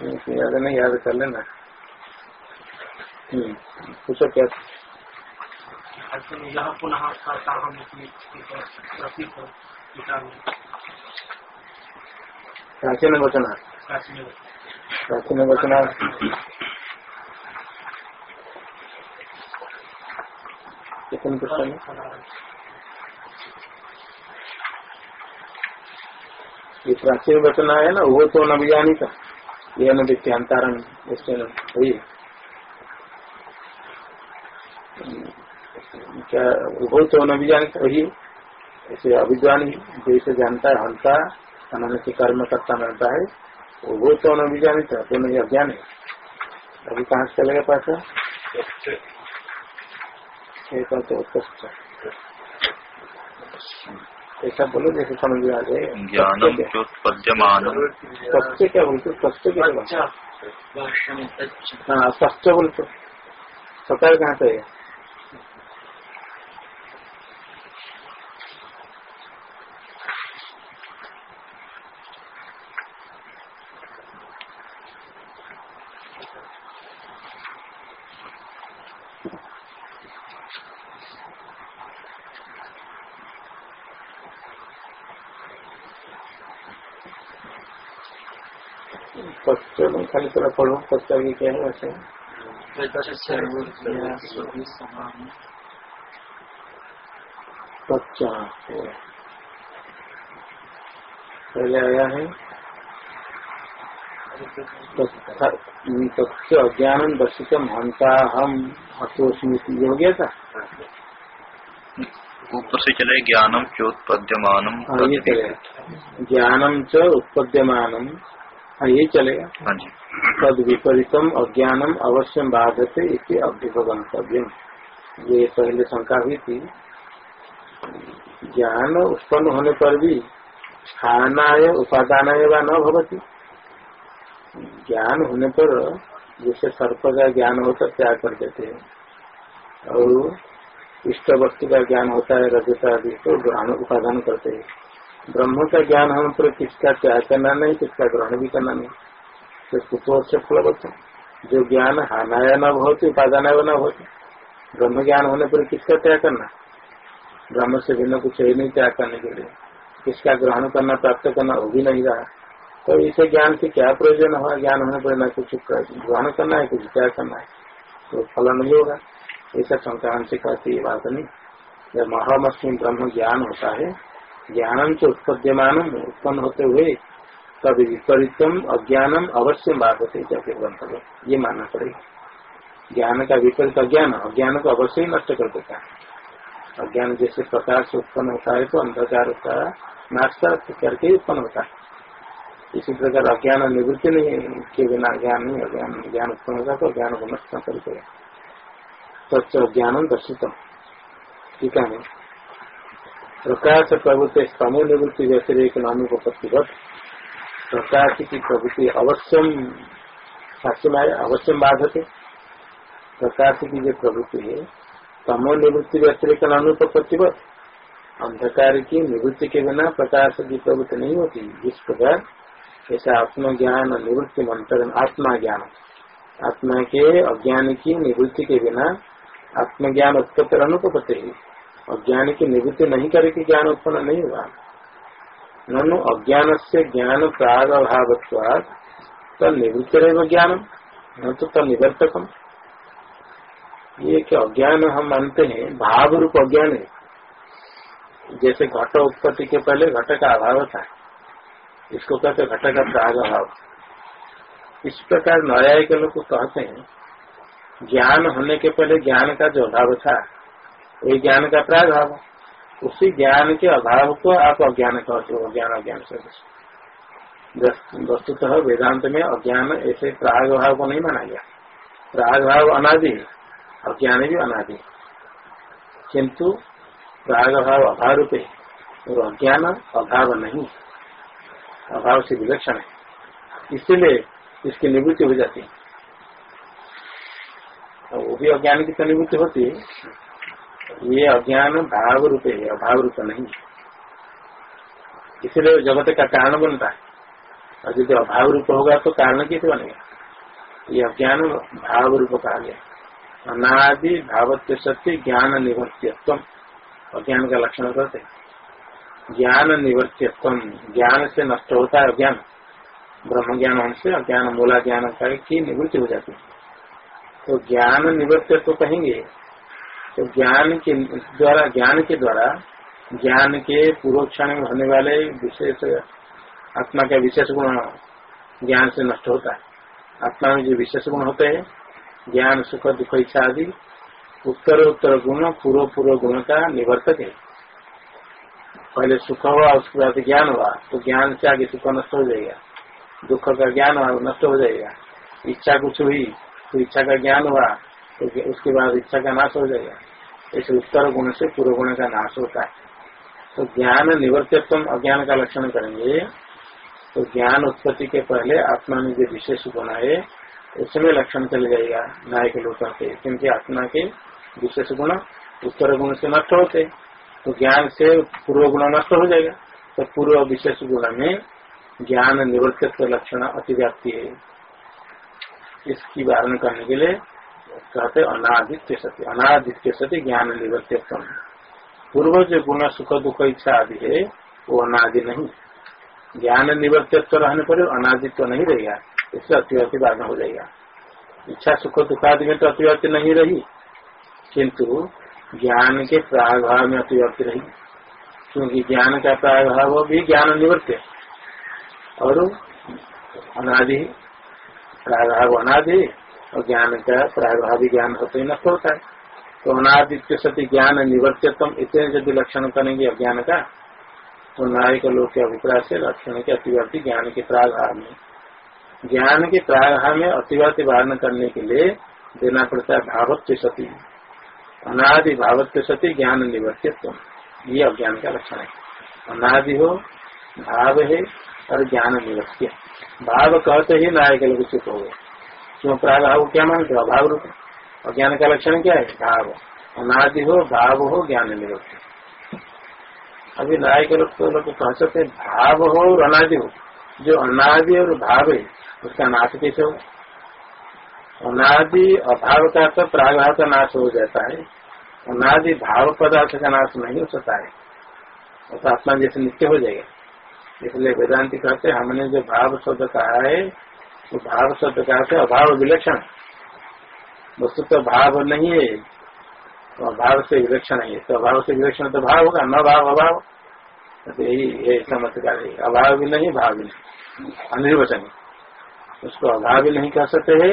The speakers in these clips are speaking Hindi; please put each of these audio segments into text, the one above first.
याद नहीं याद कर लेना। हम्म, पूछो क्या? यहाँ पुनः प्राचीन वचना प्राचीन वचना कितने पुस्तक ये प्राचीन वचना है ना वो तो न जानी था ये न वही क्या वो तो न जानी था वही ऐसे अविद्वान जैसे जानता है हंता अनंत से कर्म करता रहता है वो तो न जानी था तो नहीं अज्ञान है अभी कहाँ से चलेगा पैसा ऐसा बोलो जैसे समझ में आ जाए। ज्ञानम चोत्पद्यमान सत्य क्या बोलते सत्य क्या हाँ? सत्य बोलते सत्य कहाँ से? है में खाली थोड़ा पढ़ो सत्य की क्या है वैसे पहले आया है अज्ञान दर्शितम हंता हम हतोस्मृति हो गया था ऊपर से चले ज्ञानम चोत्पद्यमानम हाँ ज्ञानम च उत्पद्यमानम हाँ ये चलेगा। हाँ जी। तद विपरीतम अज्ञानम अवश्य बाधते इसे अभ्युपगंतव्य ये पहले शंका हुई थी। ज्ञान उत्पन्न होने पर भी स्थानाय उपादान व न भवती। ज्ञान होने पर जैसे सर्प का ज्ञान होता त्याग कर देते हैं। और इष्ट वस्तु का ज्ञान होता है रजता आदि तो ग्रहण उपादान करते हैं। ब्रह्म का ज्ञान होने पर किसका त्याग करना नहीं, किसका ग्रहण भी करना नहीं। तो कुतो से फलवत जो ज्ञान हानाया न होती, उपादान न होती, ब्रह्म ज्ञान होने पर किसका त्याग करना? ब्रह्म से भिन्न कुछ ही नहीं त्याग करने के लिए। किसका ग्रहण करना, प्राप्त करना, वो भी नहीं रहा। तो इसे ज्ञान से क्या प्रयोजन हुआ ज्ञान होने पर न कुछ ग्रहण करना है, कुछ त्याग करना है। तो फल नहीं होगा। ऐसा संक्रांत से कहती बात नहीं। जब महामस्मी ब्रह्म ज्ञान होता है ज्ञानम से उत्पद्यमान उत्पन्न होते हुए तब विपरीतम अज्ञानम अवश्य बाधते जाके गंतव्य ये मानना पड़ेगा। ज्ञान का विपरीत अज्ञान अज्ञान को अवश्य ही नष्ट कर देता है। अज्ञान जैसे प्रकार से उत्पन्न होता है तो अंधकार उसका नाश करके उत्पन्न होता है। इसी प्रकार अज्ञान निवृत्ति नहीं के बिना ज्ञान नहीं, अज्ञान, ज्ञान उत्पन्न होता तो ज्ञान को नष्ट कर देगा तो ज्ञान दर्शित ठीक है प्रकाश प्रभुत्व स्तमो निवृत्ति व्यतिरेक नानुपत्तिवत प्रकाश की प्रवृत्ति अवश्यम शास्त्र में अवश्यम बाधते प्रकाश की जो प्रवृत्ति है तमो निवृत्ति व्यतिरिक अनुपत्तिवत अंधकार की निवृत्ति के बिना प्रकाश की प्रवृत्ति नहीं होती। जिस प्रकार ऐसा आत्मज्ञान, निवृत्ति मंत्र आत्मा ज्ञान आत्मा के अज्ञान की निवृत्ति के बिना आत्मज्ञान उत्पत्ति अनुपत्ति अज्ञान की निवृत्ति नहीं करेगी ज्ञान उत्पन्न नहीं हुआ ननु अज्ञान से ज्ञान प्राग अभाव तब निवृत्त रहेगा ज्ञान, न तो तब निवर्तकम। ये क्या अज्ञान हम मानते हैं भाव रूप अज्ञान है। जैसे घट उत्पत्ति के पहले घट का अभाव था। इसको कहते घट का प्राग अभाव इस प्रकार न्याय के लोग कहते हैं, ज्ञान होने के पहले ज्ञान का जो अभाव था वही ज्ञान का प्रागभाव उसी ज्ञान के अभाव को आप अज्ञान कहते हो, ज्ञान अज्ञान से। वस्तुतः वेदांत में अज्ञान ऐसे प्राग भाव को नहीं माना गया। प्राग भाव अनादि अज्ञान भी अनादि किंतु प्राग भाव अभाव रूपे और अज्ञान अभाव नहीं अभाव से विलक्षण है। इसीलिए इसकी निवृत्ति हो जाती है। वो भी अज्ञान की तो निवृत्ति होती है। ये अज्ञान भाव रूप है अभाव रूप नहीं इसलिए जगत का कारण बनता है। और यदि अभाव रूप होगा तो कारण कैसे बनेगा? ये अज्ञान भाव रूप कहा गया अनादि भावत्व सत्य ज्ञान निवर्त्यत्व अज्ञान का लक्षण करते ज्ञान निवर्त्यत्व ज्ञान से नष्ट होता है अज्ञान। ब्रह्म ज्ञान होने से अज्ञान मूला ज्ञान की निवृत्ति हो जाती है। तो ज्ञान निवृत्तित्व कहेंगे तो ज्ञान के द्वारा, ज्ञान के द्वारा, ज्ञान के पूर्व क्षण में होने वाले विशेष, आत्मा का विशेष गुण ज्ञान से नष्ट होता है। आत्मा में जो विशेष गुण होते हैं, ज्ञान, सुख, दुख, इच्छा आदि, उत्तर उत्तर गुण, पूर्व पूर्व गुण का निवर्तक है। पहले सुख हुआ, उसके बाद ज्ञान हुआ तो ज्ञान से आगे सुख नष्ट हो जाएगा। दुख का ज्ञान हुआ, नष्ट हो जाएगा। इच्छा कुछ हुई तो इच्छा का ज्ञान हुआ तो उसके बाद इच्छा का नाश हो जाएगा। इस उत्तर गुण से पूर्व गुण का नाश होता है। तो ज्ञान निवर्तित्व, अज्ञान का लक्षण करेंगे। तो ज्ञान उत्पत्ति के पहले आत्मा में जो विशेष गुण है, उसमें लक्षण चल जाएगा, नायक लोग क्योंकि आत्मा के विशेष गुण उत्तर गुण से नष्ट होते। तो ज्ञान से पूर्व गुण नष्ट हो जाएगा। तो पूर्व विशेष गुण में ज्ञान निवर्तित्व लक्षण अतिव्याप्ति है। इसकी वारण करने के लिए कहते अनादित्य सत्य अनादित्य सत्य ज्ञान निवर्तित्व पूर्व जो गुण, सुख, दुख, इच्छा आदि है, वो अनादि नहीं। ज्ञान निवर्तित्व रहने पर अनादित्व नहीं रहेगा। इससे अतिव्याप्ति वारण हो जाएगा। इच्छा, सुख, दुख आदि में तो अतिव्याप्ति नहीं रही, किंतु ज्ञान के प्रागभाव में अतिव्याप्ति रही। क्योंकि ज्ञान का प्रागभाव भी ज्ञान निवर्त्य और अनादि, प्रागभाव अनादि और ज्ञान का प्रागभावी ज्ञान होते ही नष्ट होता है तो अनादित्य सती ज्ञान निवर्त्यतम इतने यदि लक्षण करेंगे अज्ञान का तो नायक लोग के अभिप्राय से लक्षण के अतिवर्ती ज्ञान के प्रागभाव में। ज्ञान के प्रागभाव में अतिवर्ती वारण करने के लिए देना पड़ता है भावत्व सती। अनादि भावत्व सती ज्ञान निवर्तित्व ये अज्ञान का लक्षण है। अनादि हो, भाव है और ज्ञान निवर्त्य भाव कहते ही नायक लोग चुप हो गए क्यों प्रागभाव क्या मानते हो अभाव रूप और ज्ञान का लक्षण क्या है भाव अनादि हो भाव हो ज्ञान निवृत्ति अभी नायक लोग तो लोग कह सकते भाव हो और अनादि हो जो अनादि और भाव है उसका नाश कैसे हो अनादि अभाव का तो प्रागभाव का नाश हो जाता है अनादि भाव पदार्थ का नाश नहीं हो सकता है तो आत्मा जैसे नित्य हो जाएगा इसलिए वेदांति कहते हमने जो भाव शब्द कहा है वो भाव शब्द है अभाव विलक्षण। वस्तु तो भाव नहीं है तो अभाव से विलक्षण है। तो अभाव से विलक्षण तो भाव होगा, न भाव, अभाव। तो यही है चमत्कार है। अभाव भी नहीं, भाव भी नहीं। अनिर्वचन। उसको अभाव भी नहीं कह सकते है,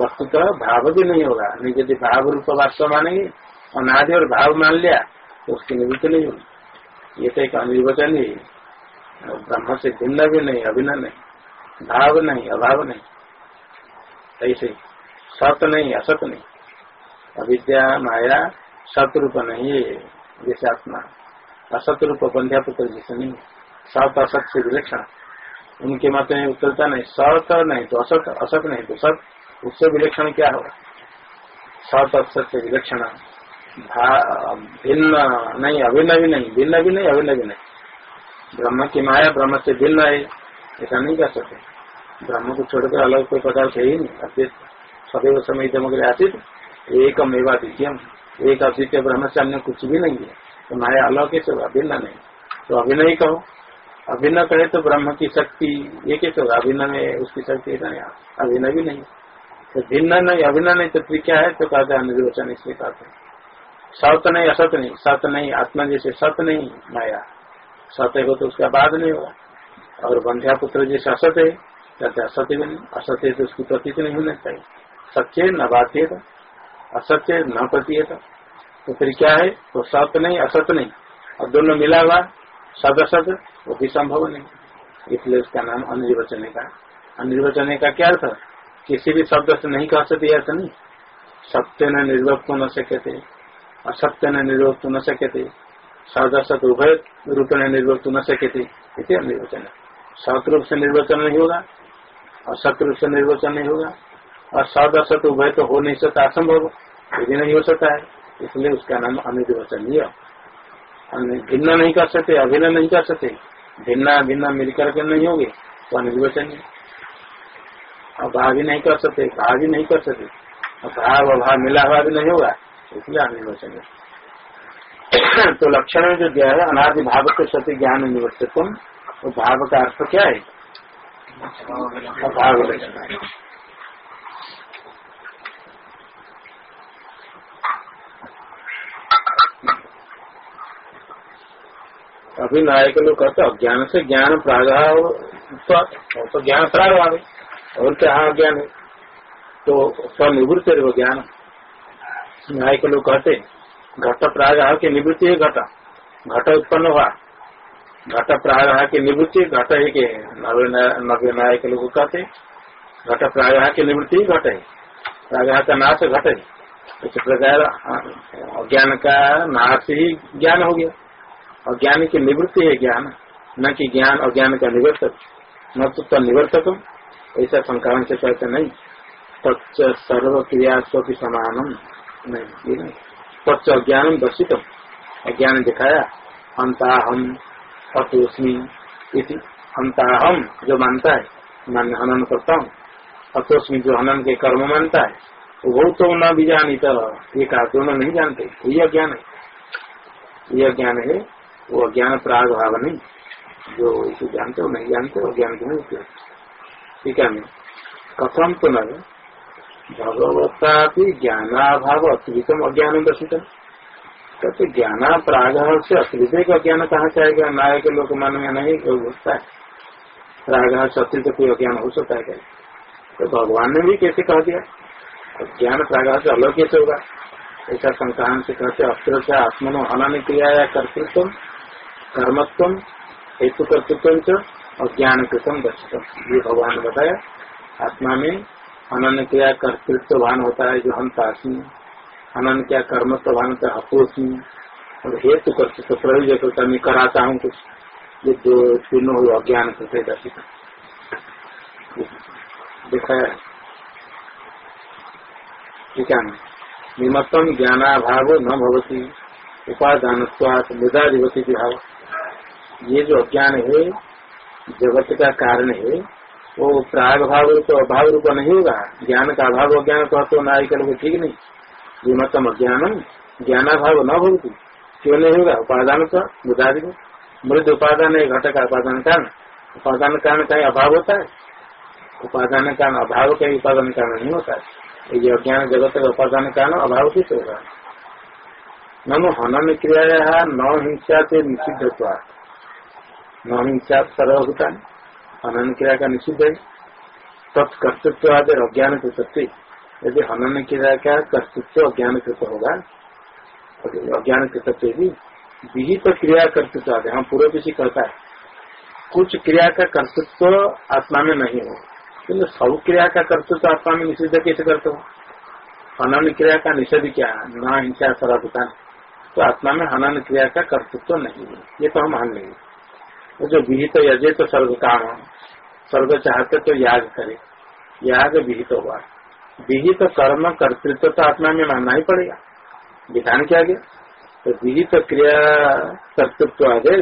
वस्तु तो भाव भी नहीं होगा। नहीं, यदि भाव रूप वास्तव मानेंगे, अनादि और भाव मान लिया तो उसकी निवृत्ति नहीं होगी। ये तो एक अनिर्वचन ही। ब्रह्म से भिन्न भी नहीं, अभिन्न नहीं। भाव नहीं, अभाव नहीं। ऐसे सत नहीं, असत नहीं। अविद्या, माया सत रूप नहीं है जैसे आत्मा। असत रूप बंध्या पुत्र जैसे नहीं सत, असत से विलक्षण। उनके मत में उत्तरता नहीं। सत नहीं तो असत असत नहीं तो सत। उससे विलक्षण क्या होगा? सत, असत से विलक्षण। भिन्न नहीं अभिन्न भी नहीं। भिन्न भी नहीं अभिन्न भी नहीं। ब्रह्म की माया ब्रह्म से भिन्न है। ऐसा नहीं कर सकते। ब्रह्म को छोड़कर अलग कोई पदार्थ है ही नहीं अतीत, सदैव समय जमग्र आतीत एकम एवं द्वितीयम एक अद्वितीय ब्रह्म से अन्य कुछ भी नहीं है। तो माया अलग कैसे होगा भिन्न नहीं। तो अभिनय कहो। अभिन्न कहे तो ब्रह्म की शक्ति ये कैसे होगा अभिन्न में उसकी शक्ति नहीं। अभिनय भी नहीं। तो भिन्न नहीं, अभिन्न नहीं तो क्या है तो कहते हैं निर्वचन इसलिए कहते हैं। सत नहीं, असत नहीं। सत नहीं, आत्मा जैसे सत नहीं, माया। सत्य हो तो उसका बाद नहीं होगा। और बंध्या पुत्र जैसे असत है कहते असत्य भी नहीं, असत्य तो उसकी प्रतीत नहीं होना चाहिए। सत्य न बाध्य असत्य न प्रतीयत तो। फिर क्या है? तो सत्य नहीं असत नहीं। और दोनों मिला हुआ सद असत वो भी संभव नहीं। इसलिए उसका नाम अनिर्वचन का। अनिर्वचन का क्या अर्थ किसी भी शब्द से नहीं कह सकते अर्थ नहीं। सत्य न निर्वक्त न सके थे असत्य न निर्वक्त न सके थे सदसत उभय रूप में निर्वक्त न थे इसे अनिर्वचन सत रूप से निर्वचन नहीं होगा असत से निर्वचन नहीं होगा। और सदसत उभय तो हो नहीं सकता, असंभव ये भी नहीं हो सकता है। इसलिए उसका नाम अनिर्वचनीय भिन्न नहीं कर सकते अभिनय नहीं कर सकते। भिन्ना भिन्न मिलकर के नहीं होंगे तो अनिर्वचनीय और भाव नहीं कर सकते, भाव नहीं कर सकते। और भाव अभाव मिला हुआ भी नहीं होगा, इसलिए अनिर्वचनीय तो लक्षण में जो दिया है, अनादि भाव के सत्य ज्ञान निवर्तित्व तो भाव का अर्थ क्या है? अभी नायक लोग कहते अज्ञान से ज्ञान प्रागभाव तो ज्ञान प्रागभाव है और क्या अज्ञान है तो स्वनिवृत्त है वो ज्ञान। नायक लोग कहते, घट प्रागभाव की निवृत्ति है घट। घट उत्पन्न हुआ। घट प्रागभाव की निवृत्ति, घट है के नव्य नायक लोग कहते घट प्रागभाव की निवृत्ति घट है। प्रागभाव का नाश घट है। इस प्रकार अज्ञान का नाश ही ज्ञान हो गया। अज्ञान की निवृत्ति है ज्ञान, न कि ज्ञान अज्ञान का निवर्तक। न तो निवर्तक ऐसा संक्रमण से कहते नहीं। तच्च सर्व क्रिया स्वपी समानम। नहीं तच्च अज्ञान दर्शित अज्ञान दिखाया अंता हम अतोस्मी अंता हम जो मानता है मान हनन करता हूँ। अतोस्मी जो हनन के कर्म मानता है, वो तो न भी जानी तो ये दोनों नहीं जानते, ये अज्ञान है। ये ज्ञान है, वो अज्ञान प्राग भाव नहीं। जो इसे जानते हो, नहीं जानते हो ज्ञान क्यों नहीं ठीक है कथम तो न भगवता ज्ञानाभाव अतिरिक्त अज्ञान दर्शित कहते ज्ञाना प्राग से अतिथय का ज्ञान कहाँ से आएगा? नायक लोग मन में नहीं होता है। प्राग से अतिरिक्त कोई अज्ञान हो सकता है क्या? तो भगवान ने भी कैसे कह दिया? ज्ञान प्राग से अलग कैसे होगा? ऐसा संक्रांत से कहते अस्त्र से आत्मनो हनन क्रिया या कर्तृत्व कर्मत्व हेतु कर्तृत्व और ज्ञान कृतम दर्शितम ये भगवान ने बताया, आत्मा में अनन्य क्रिया कर्तृत्व होता है जो हम तासी अनन्य क्या कर्म होता है। अपोषी और हेतु कर्तृत्व प्रयोजक होता मैं कराता हूँ कुछ। ये दो तीनों हुए अज्ञान कृत्य दर्शित दिखाया ठीक है। निमत्तम ज्ञानाभाव न भवती। उपादान मृदाधिपति भाव ये जो अज्ञान है, जगत का कारण है, वो प्राग भाव रूप अभाव रूप नहीं होगा। ज्ञान का अभाव, अज्ञान कह तो नारिकल को ठीक नहीं। विमतम अज्ञानम ज्ञानाभाव न भवती। क्यों नहीं होगा उपादान का मृदादि। मृद उपादान है घट का उपादान कारण उपादान कारण का अभाव होता है। उपादान कारण अभाव का उपादान कारण नहीं होता है। ये अज्ञान जगत का उपादान कारण अभाव किस होगा ननु हनन क्रिया न हिंसा से निषिद्ध न हिंसा सर्वभूता हनन क्रिया का निषिद्ध है। तत्कर्तृत्व अज्ञान कृत्य यदि हनन क्रिया का कर्तृत्व अज्ञान कृत होगा। अज्ञान कृत्य भी विहित क्रिया कर्तृत्व आदि हम पूर्व किसी कहता है। कुछ क्रिया का कर्तृत्व आत्मा में नहीं हो। किन्तु सब क्रिया का कर्तृत्व आत्मा में निषिद्ध कैसे करते हो? हनन क्रिया का निषेध क्या न हिंसा सर्वभूता तो आत्मा में हनन क्रिया का कर्तृत्व नहीं है। ये तो हम मान लेंगे। जो विहित तो यजे तो स्वर्ग काम स्वर्ग चाहते तो याग करे। याग विहित हुआ विहित कर्म कर्तृत्व तो आत्मा में मानना ही पड़ेगा। विधान किया गया? तो विहित क्रिया कर्तृत्व आगे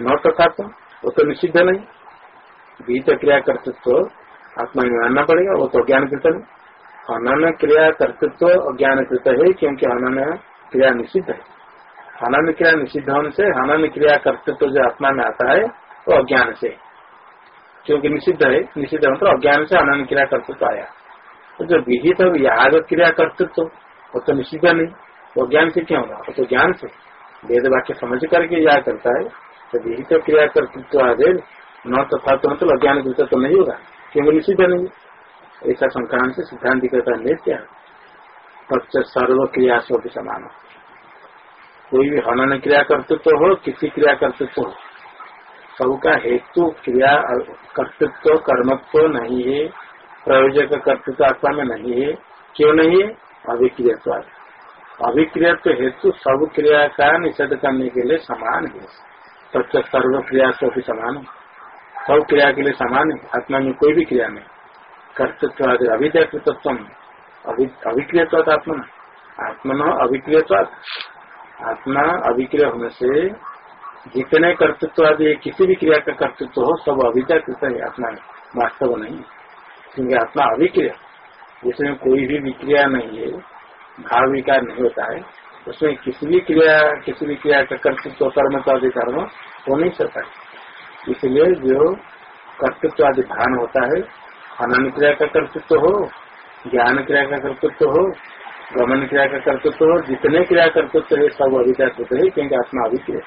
न तथा तो वो तो निषिद्ध नहीं। विहित क्रिया कर्तृत्व आत्मा में मानना पड़ेगा, वो तो ज्ञान कृत नहीं। अनन क्रिया कर्तृत्व अज्ञान कृत है, क्योंकि अनन क्रिया निषिद्ध है। हनन क्रिया निषिद्ध होने से हनन क्रिया कर्तृत्व जो आत्मा में आता है, वो अज्ञान से। क्योंकि निषिद्ध है, निषिद्ध मतलब अज्ञान से हनन क्रिया कर्तृत्व आया। तो जो विहित और याग क्रिया कर्तृत्व, वो तो निषिद्ध नहीं। वो ज्ञान से क्यों? होगा वो तो ज्ञान से। वेद वाक्य समझ करके याग करता है। तो विहित क्रिया कर्तृत्व आदि न तथा तो मतलब अज्ञान कृत तो नहीं होगा। क्योंकि निषिद्ध नहीं ऐसा संक्रांत से सिद्धांत करता नित्य सर्व क्रिया स्व समान कोई भी हनन क्रिया कर्तृत्व हो, किसी क्रिया कर्तृत्व हो। सबका हेतु क्रिया कर्तृत्व, कर्मत्व नहीं है। प्रयोजक कर्तृत्व आत्मा में नहीं है। क्यों नहीं है? अभिक्रियवाद अभिक्रियत्व हेतु सब क्रिया का निषेध करने के लिए समान है। तत्व सर्व क्रिया से भी समान है। सब क्रिया के लिए समान है। आत्मा में कोई भी क्रिया नहीं। कर्तृत्व आदि अभिद्यातत्व अभिक्रियवाद आत्मा। आत्मा अभिक्रियवाद आत्मा अभिक्रिय होने से जितने कर्तृत्व आदि किसी भी क्रिया का कर्तृत्व हो, सब अभिद्याकृत है आत्मा में। वास्तव नहीं क्योंकि आत्मा अभिक्रिय जिसमें कोई भी विक्रिया नहीं है, भाव विकार नहीं होता है, उसमें किसी भी क्रिया, किसी भी क्रिया का कर्तृत्व कर्म आदि कर्म हो नहीं सकता इसलिए जो कर्तृत्व आदि भान होता है हनन क्रिया का कर्तृत्व हो, ज्ञान क्रिया का कर्तृत्व हो, गमन क्रिया का कर्तृत्व हो, जितने क्रिया कर्तृत्व है, सब अभिजात है, क्योंकि आत्मा अभिक्रिय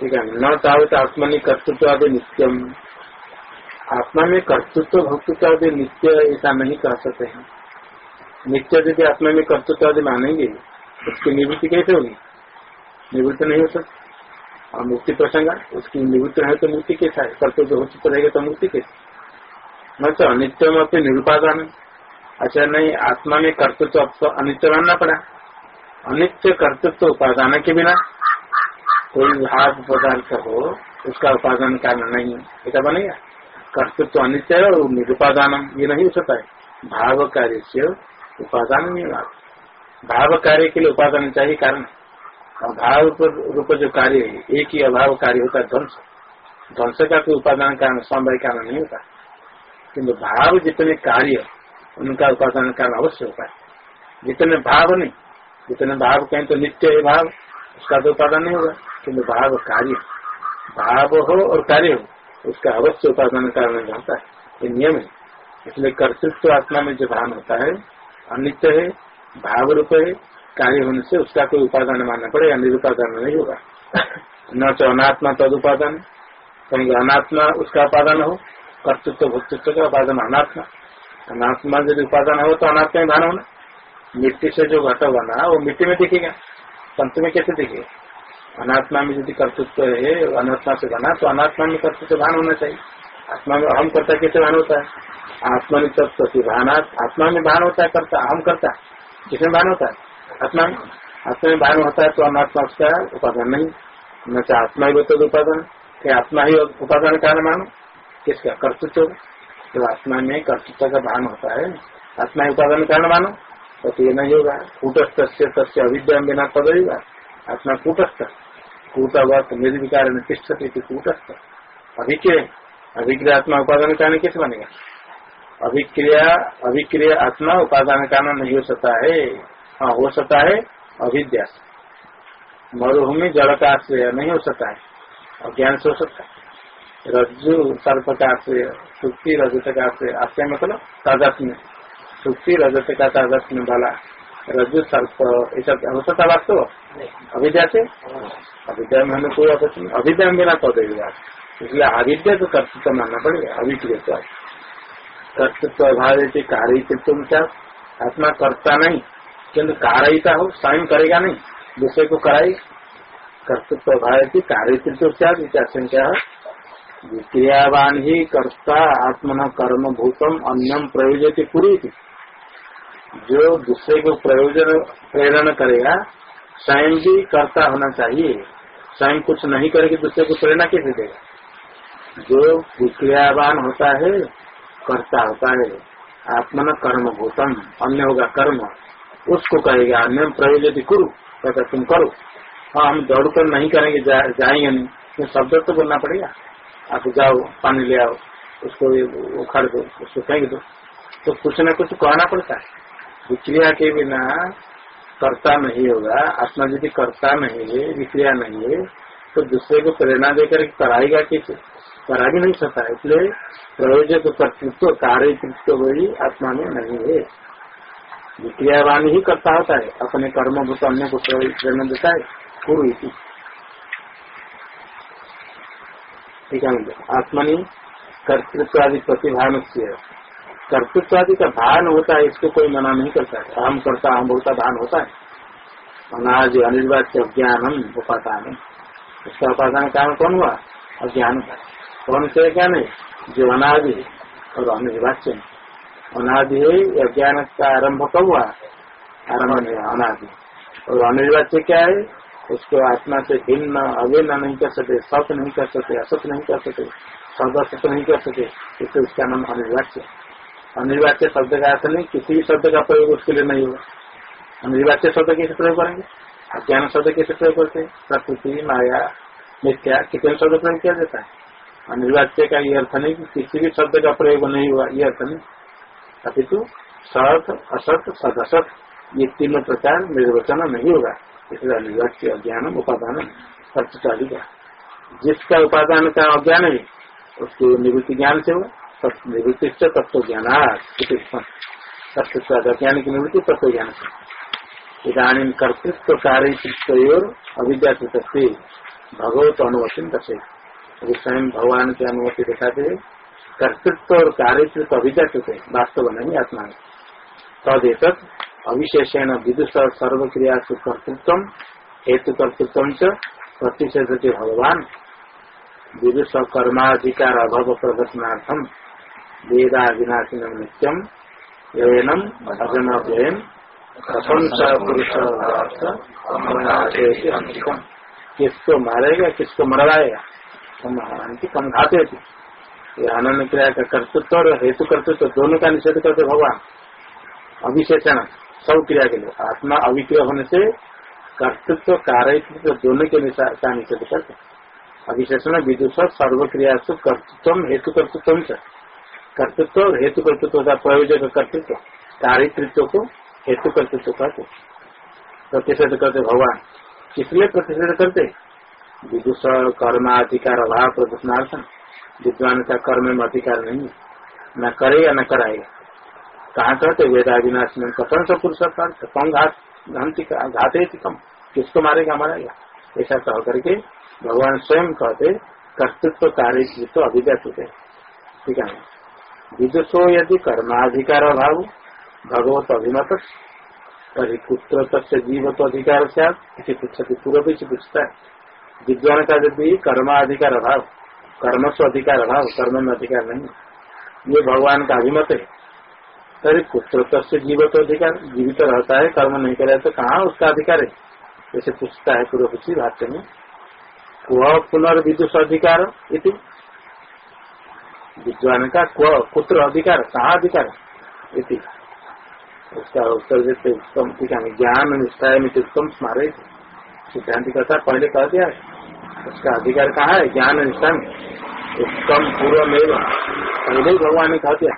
ठीक है, न तावत आत्मनि कर्तृत्व आदि नित्यम। आत्मा में कर्तृत्व भक्तृत्व आदि नित्य ऐसा नहीं कह सकते हैं। नित्य यदि आत्मा में कर्तृत्व आदि मानेंगे, उसकी निवृत्ति कैसे होगी? निवृत्ति नहीं हो सकती। और मुक्ति प्रसंग, उसकी निवृत्ति है तो मुक्ति कैसा है? कर्तव्य हो चुका रहेगा तो मुक्ति कैसे? न तो अनित्य में अपने निरुपादान अच्छा नहीं, आत्मा में कर्तृत्व आपको अनित्य मानना पड़ा। अनित्य कर्तृत्व उपादान के बिना कोई भाग पदार्थ हो, उसका उपादान कारण नहीं है। ऐसा बनेगा? कर्तृत्व अनित्य है और निरुपादान, ये नहीं हो सकता है। भाव कार्य से उपादान नहीं भाव कार्य के लिए उपादान चाहिए कारण। अभाव रूप जो कार्य है, एक ही अभाव कार्य होता है, ध्वंस। ध्वंस का कोई उपादान कारण समवाय कारण नहीं होता। किंतु भाव जितने कार्य, उनका उपादान कारण अवश्य होता है। जितने भाव नहीं, जितने भाव कहें तो नित्य है भाव, उसका तो उपादान नहीं होगा। किन्तु भाव कार्य। भाव हो और कार्य हो। उसका अवश्य उपादान कारण होता है। ये नियम है। इसलिए कर्तृत्व आत्मा में जो भान होता है, अनित्य है भाव रूप है, कार्य होने से उसका कोई उपादान मानना पड़ेगा निरुपादान नहीं होगा। न तो अनात्मा तद उपादान, कहीं अनात्मा उसका उपादान हो, कर्तृत्व भक्तृत्व का उपादान अनात्मा। अनात्मा यदि उपादान हो तो अनात्मा ही भान होना। मिट्टी से जो घट बना वो मिट्टी में दिखेगा। पंत में कैसे दिखेगा? अनात्मा में यदि कर्तृत्व है अनात्मा से बना तो अनात्मा में कर्तृत्व भान होना चाहिए। आत्मा में अहम करता कैसे भान होता है? आत्मा में तत्व भानात आत्मा में भान होता है करता, अहम करता। किसमें भान होता है? आत्मा में। आत्मा में भान होता है तो अनात्मा उसका उपादान नहीं। न चाहे आत्मा ही तो उपादान। क्या आत्मा ही उपादान कारण मानो। किसका? कर्तृत्व। तो आत्मा में कर्तृत्व का भान होता है। आत्मा ही उपादान कारण मानो। तो ये नहीं होगा। कूटस्थ तस्य अविद्या बिना पदेगा आत्मा कूटस्थ। कूटवत निर्विकार तिष्ठती कूटस्थ अभिक्रिय अभिक्रिय आत्मा उपादान कारण कैसे बनेगा अभिक्रिया अभिक्रिया आत्मा उपादान कारण नहीं हो सकता है हाँ हो सकता है अभिद्या मरुभूमि जड़ का आश्रय नहीं हो सकता है अज्ञान से हो सकता है रज्जु सर्प का आश्रय सुक्ति रजत का आश्रय आश्रय मतलब तादात्म्य सुक्ति रजत का तादात्म्य वाला रज्जु सर्प ऐसा हो सकता वास्तव अविद्या से अविद्या में हमें कोई आपत्ति नहीं अविद्या में बिना तो देगा इसलिए अविद्या तो कर्तृत्व मानना पड़ेगा अभिक्रिय कर्तृत्व अभाव कार्यित्व क्या आत्मा करता नहीं किन्तु कारयिता हो स्वयं करेगा नहीं दूसरे को कराई कर्तृत्व अभाव कार्यित्व क्या आशंका क्रियावान ही कर्ता आत्मन कर्म भूतम अन्यम प्रयोजन पूरी थी जो दूसरे को प्रयोजन प्रेरण करेगा स्वयं भी कर्ता होना चाहिए। स्वयं कुछ नहीं करेगी दूसरे को प्रेरणा कैसे देगा? जो क्रियावान होता है कर्ता होता है आत्मन कर्म भूतम अन्य होगा कर्म। उसको कहेगा अन्य प्रयोजन कुरु कहता तुम करो। हाँ हम दौड़ कर नहीं करेंगे जा, जाएँगे नहीं। तो शब्द तो बोलना पड़ेगा। आप जाओ पानी ले आओ उसको उखाड़ दो उसको फेंक दो। तो कुछ न कुछ कहना पड़ता है। विक्रिया के बिना कर्ता नहीं होगा, आत्मा यदि कर्ता नहीं है, विक्रिया नहीं है तो दूसरे को प्रेरणा देकर कराएगा कैसे? करा भी नहीं सकता, इसलिए प्रयोजक कर्तृत्व कार्यतृत्व वही आत्मा में नहीं है। विक्रियावान ही करता होता है, अपने कर्म भूत अन्य को प्रेरणा देता है पूर्व ठीक है आत्मनि कर्तृत्व आदि प्रतिभा कर्तृत्व आदि का भान होता है, इसको कोई मना नहीं करता है। अहम करता अहम भूता भान होता है। अनाज अनिर्वाच्य ज्ञानम उपादान। है उसका उपादान कारण कौन हुआ? अज्ञान का। कौन से ज्ञान है? जो अनाज है और अनिर्वाच्य। अनादि है, अज्ञान का आरंभ कब हुआ? आरंभ अनादि। और अनिर्वाच्य क्या है? उसको आत्मा से भिन्न, अभिन्न नहीं कर सके सत नहीं कर सके असत नहीं कर सकते, सदसत नहीं कर सके इसलिए उसका नाम अनिर्वाच्य। अनिर्वाच्य शब्द का अर्थ नहीं, किसी भी शब्द का प्रयोग उसके लिए नहीं होगा। अनिर्वाच्य शब्द कैसे प्रयोग करेंगे? अज्ञान शब्द कैसे प्रयोग करते हैं? प्रकृति, माया, मिथ्या, कितने शब्द प्रयोग किया जाता है? अनिर्वाच्य का ये अर्थ नहीं कि किसी भी शब्द का प्रयोग नहीं हुआ, ये अर्थ नहीं। अपितु सत, असत, सदसत, ये तीनों प्रकार निर्वचन नहीं होगा। इसलिए अनिर्वाच्य अज्ञान उपादान सत्य का जिसका उपादान का अज्ञान है, उसको निवृत्ति ज्ञान से हुआ निवृत्ति तत्व ज्ञान की निवृत्ति, तत्व ज्ञान इधानी कर्तृत्व और अविद्या से भगवत अनुमति दशे स्वयं भगवान की अनुमति दिखाते हुए कर्तृत्व और कार्यतृत्व अविद्या से वास्तव नहीं, आत्मा में तदेत अविशेषण विदुष सर्वक्रिया से कर्तृत्व हेतु कर्तृत्व प्रतिषेध भगवान। विदुष कर्माधिकार अभाव प्रदर्शनार्थम वेदा विनाशिनम नित्यम यनम अजन व्ययन किसको मारेगा, किसको मरवाएगा? कम घाते थे। ये अनन्य क्रिया का कर्तृत्व और हेतु कर्तृत्व दोनों का निषेध करते भगवान। अभिषेचन, सब क्रिया के लिए। आत्मा अभिक्रिय होने से कर्तृत्व, कार्यत्व दोनों के का निषेध करते अभिशेषण विदुष सर्वक्रिया कर्तृत्व हेतु कर्तृत्व से। कर्तृत्व और हेतु कर्तृत्व का प्रयोजक कर्तृत्व कारितृत्व को हेतु कर्तृत्व कहते प्रतिषेध करते भगवान। किसलिए प्रतिषेध करते? विदुष, कर्माधिकार, अभाव प्रदर्शनार्थन विद्वान का कर्म में अधिकार नहीं न करेगा न कराएगा कहाँ कहते वेदाविनाश में कथन से पुरुषार्थ कम घात, घाते कम। किसको मारेगा? मारेगा। ऐसा कह करके भगवान स्वयं कहते, कर्तृत्व कार्यतृत्व अभिव्यक्त होते। ठीक है विदुषो यदि कर्माधिकार अभाव भगवत अभिमत तभी पुत्र तस्य जीव तो अधिकार से पूछती पूर्व से पूछता है। विद्वान का यदि कर्माधिकार अभाव कर्म से अधिकार अभाव कर्म में अधिकार नहीं। ये भगवान का अभिमत है। तभी पुत्र तस्य जीव तो अधिकार, जीवित रहता है, कर्म नहीं करे तो कहाँ उसका अधिकार है? जैसे पूछता है पूर्व भाष्य में वह पुनर्विदुष अधिकार विद्वान का पुत्र अधिकार कहा अधिकार, इति। उसका उत्तर देते उत्तम में ज्ञान निष्ठा में उत्तम स्मारे सिद्धांत कथा पहले कह दिया उसका अधिकार कहाँ है? ज्ञान निष्ठा में। उत्तम पूर्व में पहले ही भगवान ने कहा दिया,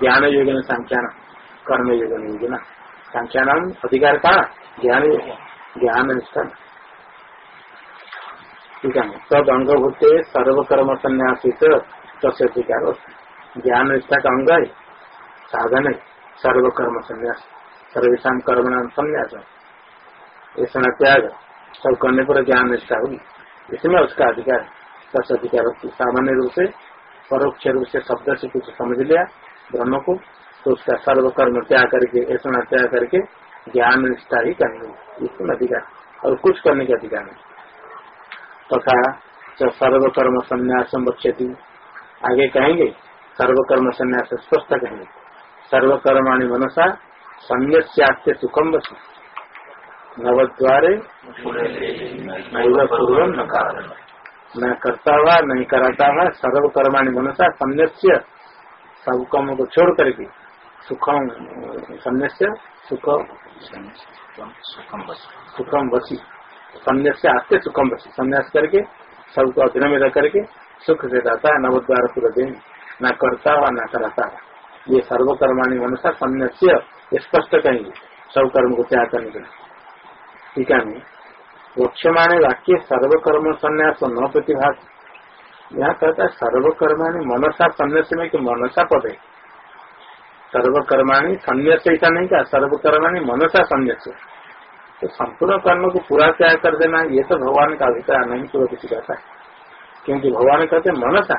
ज्ञान योजना संख्यान कर्म योजना योजना संख्यान अधिकार कहा? ज्ञान ज्ञान निष्ठा ठीक है तब अंगभूत सर्वकर्म संन्यासित। तस्वीकार ज्ञान निष्ठा का अंग है, साधन है, सर्वकर्म संन्यास सर्वेशा कर्म नाम संन्यास ऐसा त्याग सब करने पर ज्ञान निष्ठा होगी। इसमें उसका अधिकार दस अधिकार सामान्य रूप से, परोक्ष रूप से शब्द से कुछ समझ लिया, ब्रह्म को तो उसका सर्वकर्म त्याग करके ऐसा त्याग करके ज्ञान निष्ठा ही करेंगे इसमें अधिकार और कुछ करने का अधिकार नहीं। तथा सर्वकर्म संन्यास बच्चे आगे कहेंगे सर्वकर्म संन्यास स्पष्ट कहेंगे। सर्वकर्माणी मनसा संन्यास्यात्य सुखम बस नवद्वारे पूर्व न करता हुआ नहीं कराता हुआ सर्वकर्माणी मनसा संन्यास्य सब कर्म को छोड़ करके सुखम संन्यास्य सुख सुखम बसी संन्यास आते सुखम बसी संन्यास करके सबको अधीन में रह करके सुख से रहता है नवद्वार दिन न करता हुआ न कराता। ये सर्वकर्माणी मनुष्य संन्यास्य स्पष्ट कहेंगे। सब कर्म को त्याग करने के ठीक है वक्षमाणे वाक्य, सर्वकर्म संन्यास न प्रतिभाग यहाँ कहता है, सर्वकर्माणी मनसा संन्यास में कि मनसा पद। है सर्वकर्माणी संन्यास ऐसा नहीं कहा, सर्वकर्माणी मनसा संन्यास। तो संपूर्ण कर्म को पूरा त्याग कर देना, ये तो भगवान का अभिप्राय, नहीं पूरा किसी कहता है क्योंकि भगवान कहते हैं मनसा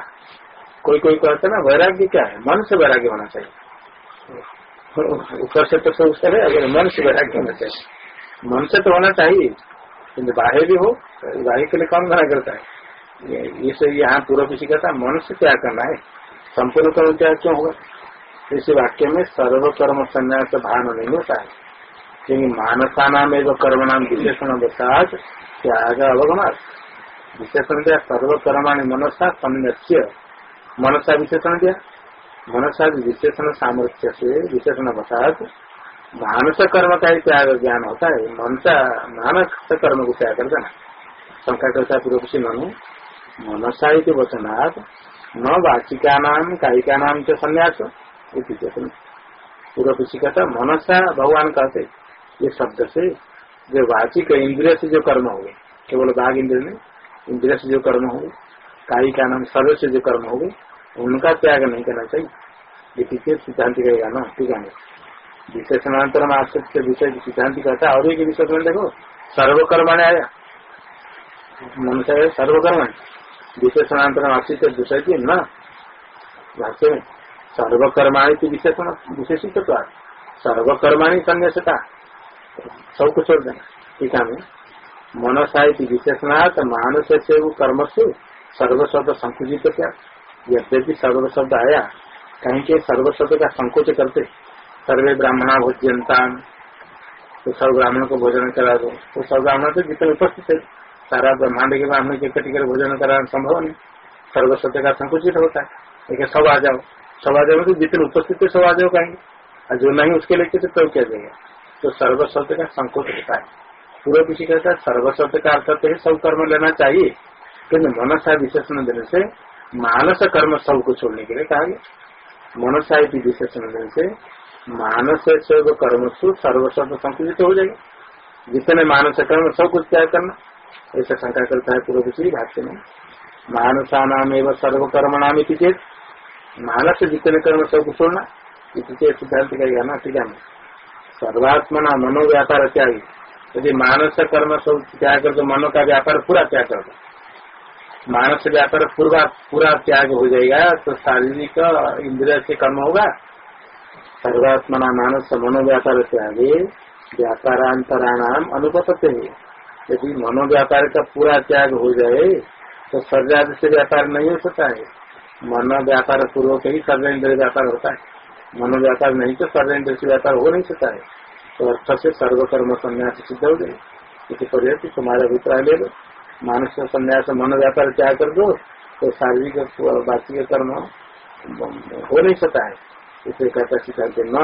कोई कोई कहते ना, वैराग्य क्या है? मन से वैराग्य होना चाहिए। ऊपर से तो सब उत्तर है अगर मन से वैराग्य होना चाहिए। मन से तो होना चाहिए किन्तु बाह्य भी हो, बाहर के लिए कौन मना करता है? इसे यहाँ पूर्व किसी कहता है मन से क्या करना है? संपूर्ण कर्म त्याग क्यों होगा? इस वाक्य में सर्वकर्म संन्यास भान नहीं होता है। क्योंकि मानसा नाम एवं कर्म नाम विशेषण बसात त्याग अवगमात। विशेषण दिया सर्वकर्माणी मनसा संन्यास्य मनसा विशेषण दिया मनसा विशेषण सामर्थ्य से विशेषण बसात मानस कर्म का ही त्याग ज्ञान होता है। मनसा, मानस कर्म को त्याग कर देना शंका करता पूर्व किसी मनु। मनसा ही वचनात्, न वाचिका नाम कायिका नाम के संन्यास पूर्व किसी कहता मनसा भगवान कहते ये शब्द से जो वाचिक इंद्रिय से जो कर्म हुए केवल बाघ इंद्रिय में इंद्रिय से जो कर्म हुए कायिका नाम सर्व से जो कर्म हुए उनका त्याग नहीं करना चाहिए। ये पीछे सिद्धांत कहेगा ना, ठीक है? विशेषणांतर में आश्रित विषय सिद्धांत कहता है, और एक विशेषण देखो, सर्वकर्माणे आया मनुष्य है, सर्वकर्माणी। विशेषणांतर आश्रित विषय की न। भाष्य में, सर्वकर्माणी की विशेषण विशेषित सर्वकर्माणी संन्यासता। सबको छोड़ देना, ठीक है? मनसा विशेषणार्थ मानस से वो कर्म से सर्व शब्द संकुचित क्या? यद्यपि सर्व शब्द आया, कहीं के सर्व शब्द का संकोच करते, सर्वे ब्राह्मणा भोज्यंता तो सब ब्राह्मण को भोजन करा दो। तो सब ब्राह्मण तो जितने उपस्थित है सारा ब्रह्मांड के ब्राह्मण के कटी कर भोजन कराना संभव नहीं। सर्व शब्द का संकुचित होता है। लेकिन सब आ जाओ। सब आ जाओ तो जितने उपस्थित है सब आ जाओ कहेंगे। और जो नहीं, उसके लिए तो क्या देगा? तो सर्व शब्द का संकोच होता है। पूरा किसी कहता है सर्व शब्द का अर्थ तो है, सब कर्म लेना चाहिए। किन्तु मनसा विशेषण देने से, मानस कर्म सबको छोड़ने के लिए कहा गया। मनसा विशेषण देने से, मानस से कर्म सु सर्व शब्द संकुचित हो जाएगा। जितने मानस कर्म, सब कुछ त्याग करना। ऐसा शंका करता है पूर्व किसी भाष्य में। मानसा नाम एवं सर्वकर्म नाम चेत। मानस जितने कर्म सबको छोड़ना। सिद्धांत कहेगा ना ठीक है। सर्वात्मना मनोव्यापार त्याग। यदि मानस कर्म सब त्याग कर तो मनो का व्यापार पूरा त्याग कर दो। मानस व्यापार पूरा पूरा त्याग हो जाएगा तो शारीरिक इंद्रिय से कर्म होगा। सर्वात्मना मानस मनो व्यापार त्यागे, व्यापारांतराणाम अनुपत्ति है। यदि मनो व्यापार का पूरा त्याग हो जाए तो शरीर से व्यापार नहीं हो सकता है। मन व्यापार पूर्वक ही इंद्रिय व्यापार होता है। मनो व्यापार नहीं तो इंद्रिय से व्यापार हो नहीं सकता है। तो अर्थ से सर्वकर्म संन्यास सिद्ध हो गए इसी पर्यटन तुम्हारा अभिप्राय ले लो मानस संन्यास मन व्यापार त्याग कर दो तो शारीरिक वार्षिक कर्म हो नहीं सकता है। इसे कहता सिद्धांत, न।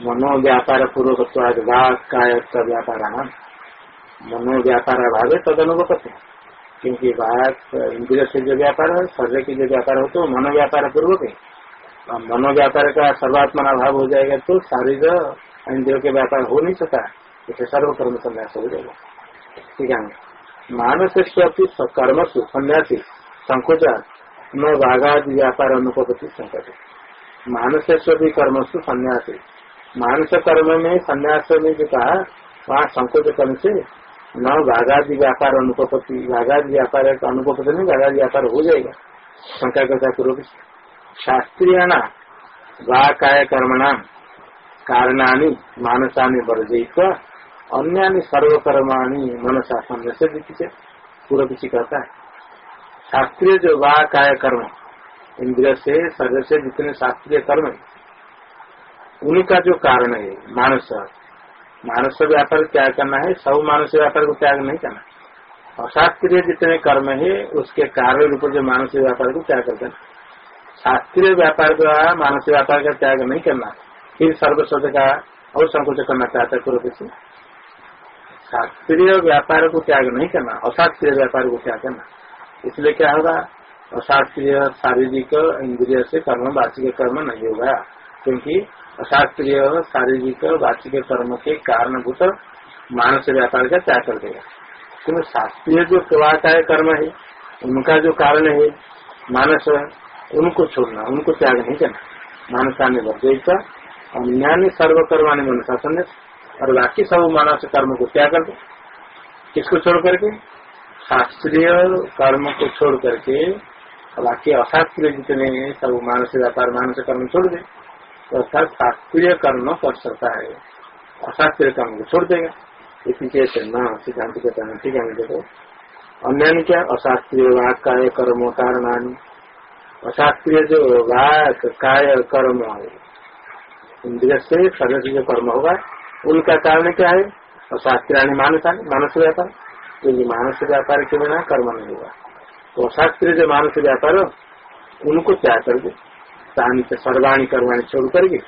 मनो व्यापार पूर्वक वाक काय व्यापार। मनो व्यापार भाव तद अनुपत्ति क्योंकि वाक इंद्रिय से जो व्यापार है, शरीर के जो व्यापार हो तो मनो व्यापार पूर्वक है। मनो व्यापार का सर्वात्मना भाव हो जाएगा तो शारीर इंद्रियों के व्यापार हो नहीं सकता। इसे सर्वकर्म संन्यास हो जाएगा। ठीक है। मानस कर्म से संन्यासी संकोचा न भागादि व्यापार अनुपति संकट मानस कर्म से संन्यासी मानस कर्म में संन्यास में जो कहा, वहाँ संकोच कर्म से न भागादि व्यापार अनुपति भागादि व्यापार अनुपति नहीं भागादि व्यापार हो जाएगा। शंका करता पूर्व शास्त्रीय ना वा काय कर्मणाम कारणानि, मानसानि वर्जित अन्य सर्वकर्माणी मनसा दीक्षित पूर्व किसी कहता है। शास्त्रीय जो वा काय कर्म इंद्रिय से शरीर से जितने शास्त्रीय कर्म है, उनका जो कारण है, मानस मानस व्यापार त्याग करना है, सब मानस व्यापार को त्याग नहीं करना। अशास्त्रीय जितने कर्म है, उसके कारण रूप जो मानस व्यापार को त्याग कर देना शास्त्रीय व्यापार द्वारा मानस व्यापार का त्याग नहीं करना। फिर सर्वस्वत का और संकोच करना चाहता है पूर्व से शास्त्रीय व्यापार को त्याग नहीं करना, अशास्त्रीय व्यापार को त्याग करना। इसलिए क्या होगा? अशास्त्रीय शारीरिक इंद्रिय से कर्म, वार्षिक कर्म नहीं होगा। क्योंकि अशास्त्रीय शारीरिक, वार्षिक कर्म के कारणभूत मानस व्यापार का त्याग कर देगा। क्योंकि शास्त्रीय जो प्रवाहकाय कर्म है, उनका जो कारण है, मानस उनको छोड़ना, उनको त्याग नहीं करना। मानसान्य वर्जित अन्य सर्वकर्मान्य मनसा संदेश और बाकी सब मानस कर्म को त्याग कर दो किसको छोड़ करके? शास्त्रीय कर्म को छोड़ करके बाकी अशास्त्रीय जितने सब मानस व्यापार, मानस कर्म छोड़ दे तो अर्थात शास्त्रीय कर्म कर सकता है। अशास्त्रीय कर्म को छोड़ देगा। इसी के न सिद्धांत कहता है ठीक है देखो। अन्य क्या? अशास्त्रीय वाक काय कर्म कारणानी अशास्त्रीय जो वाक काय कर्म इंद्रिय से शरीर से जो कर्म होगा, उनका कारण क्या है? अशास्त्रीय मानस मानस व्यापार। क्योंकि मानस व्यापार के बिना कर्म नहीं होगा। तो अशास्त्रीय जो मानस व्यापार हो, उनको त्याग कर दे से सर्वाणी कर्माणी छोड़ करके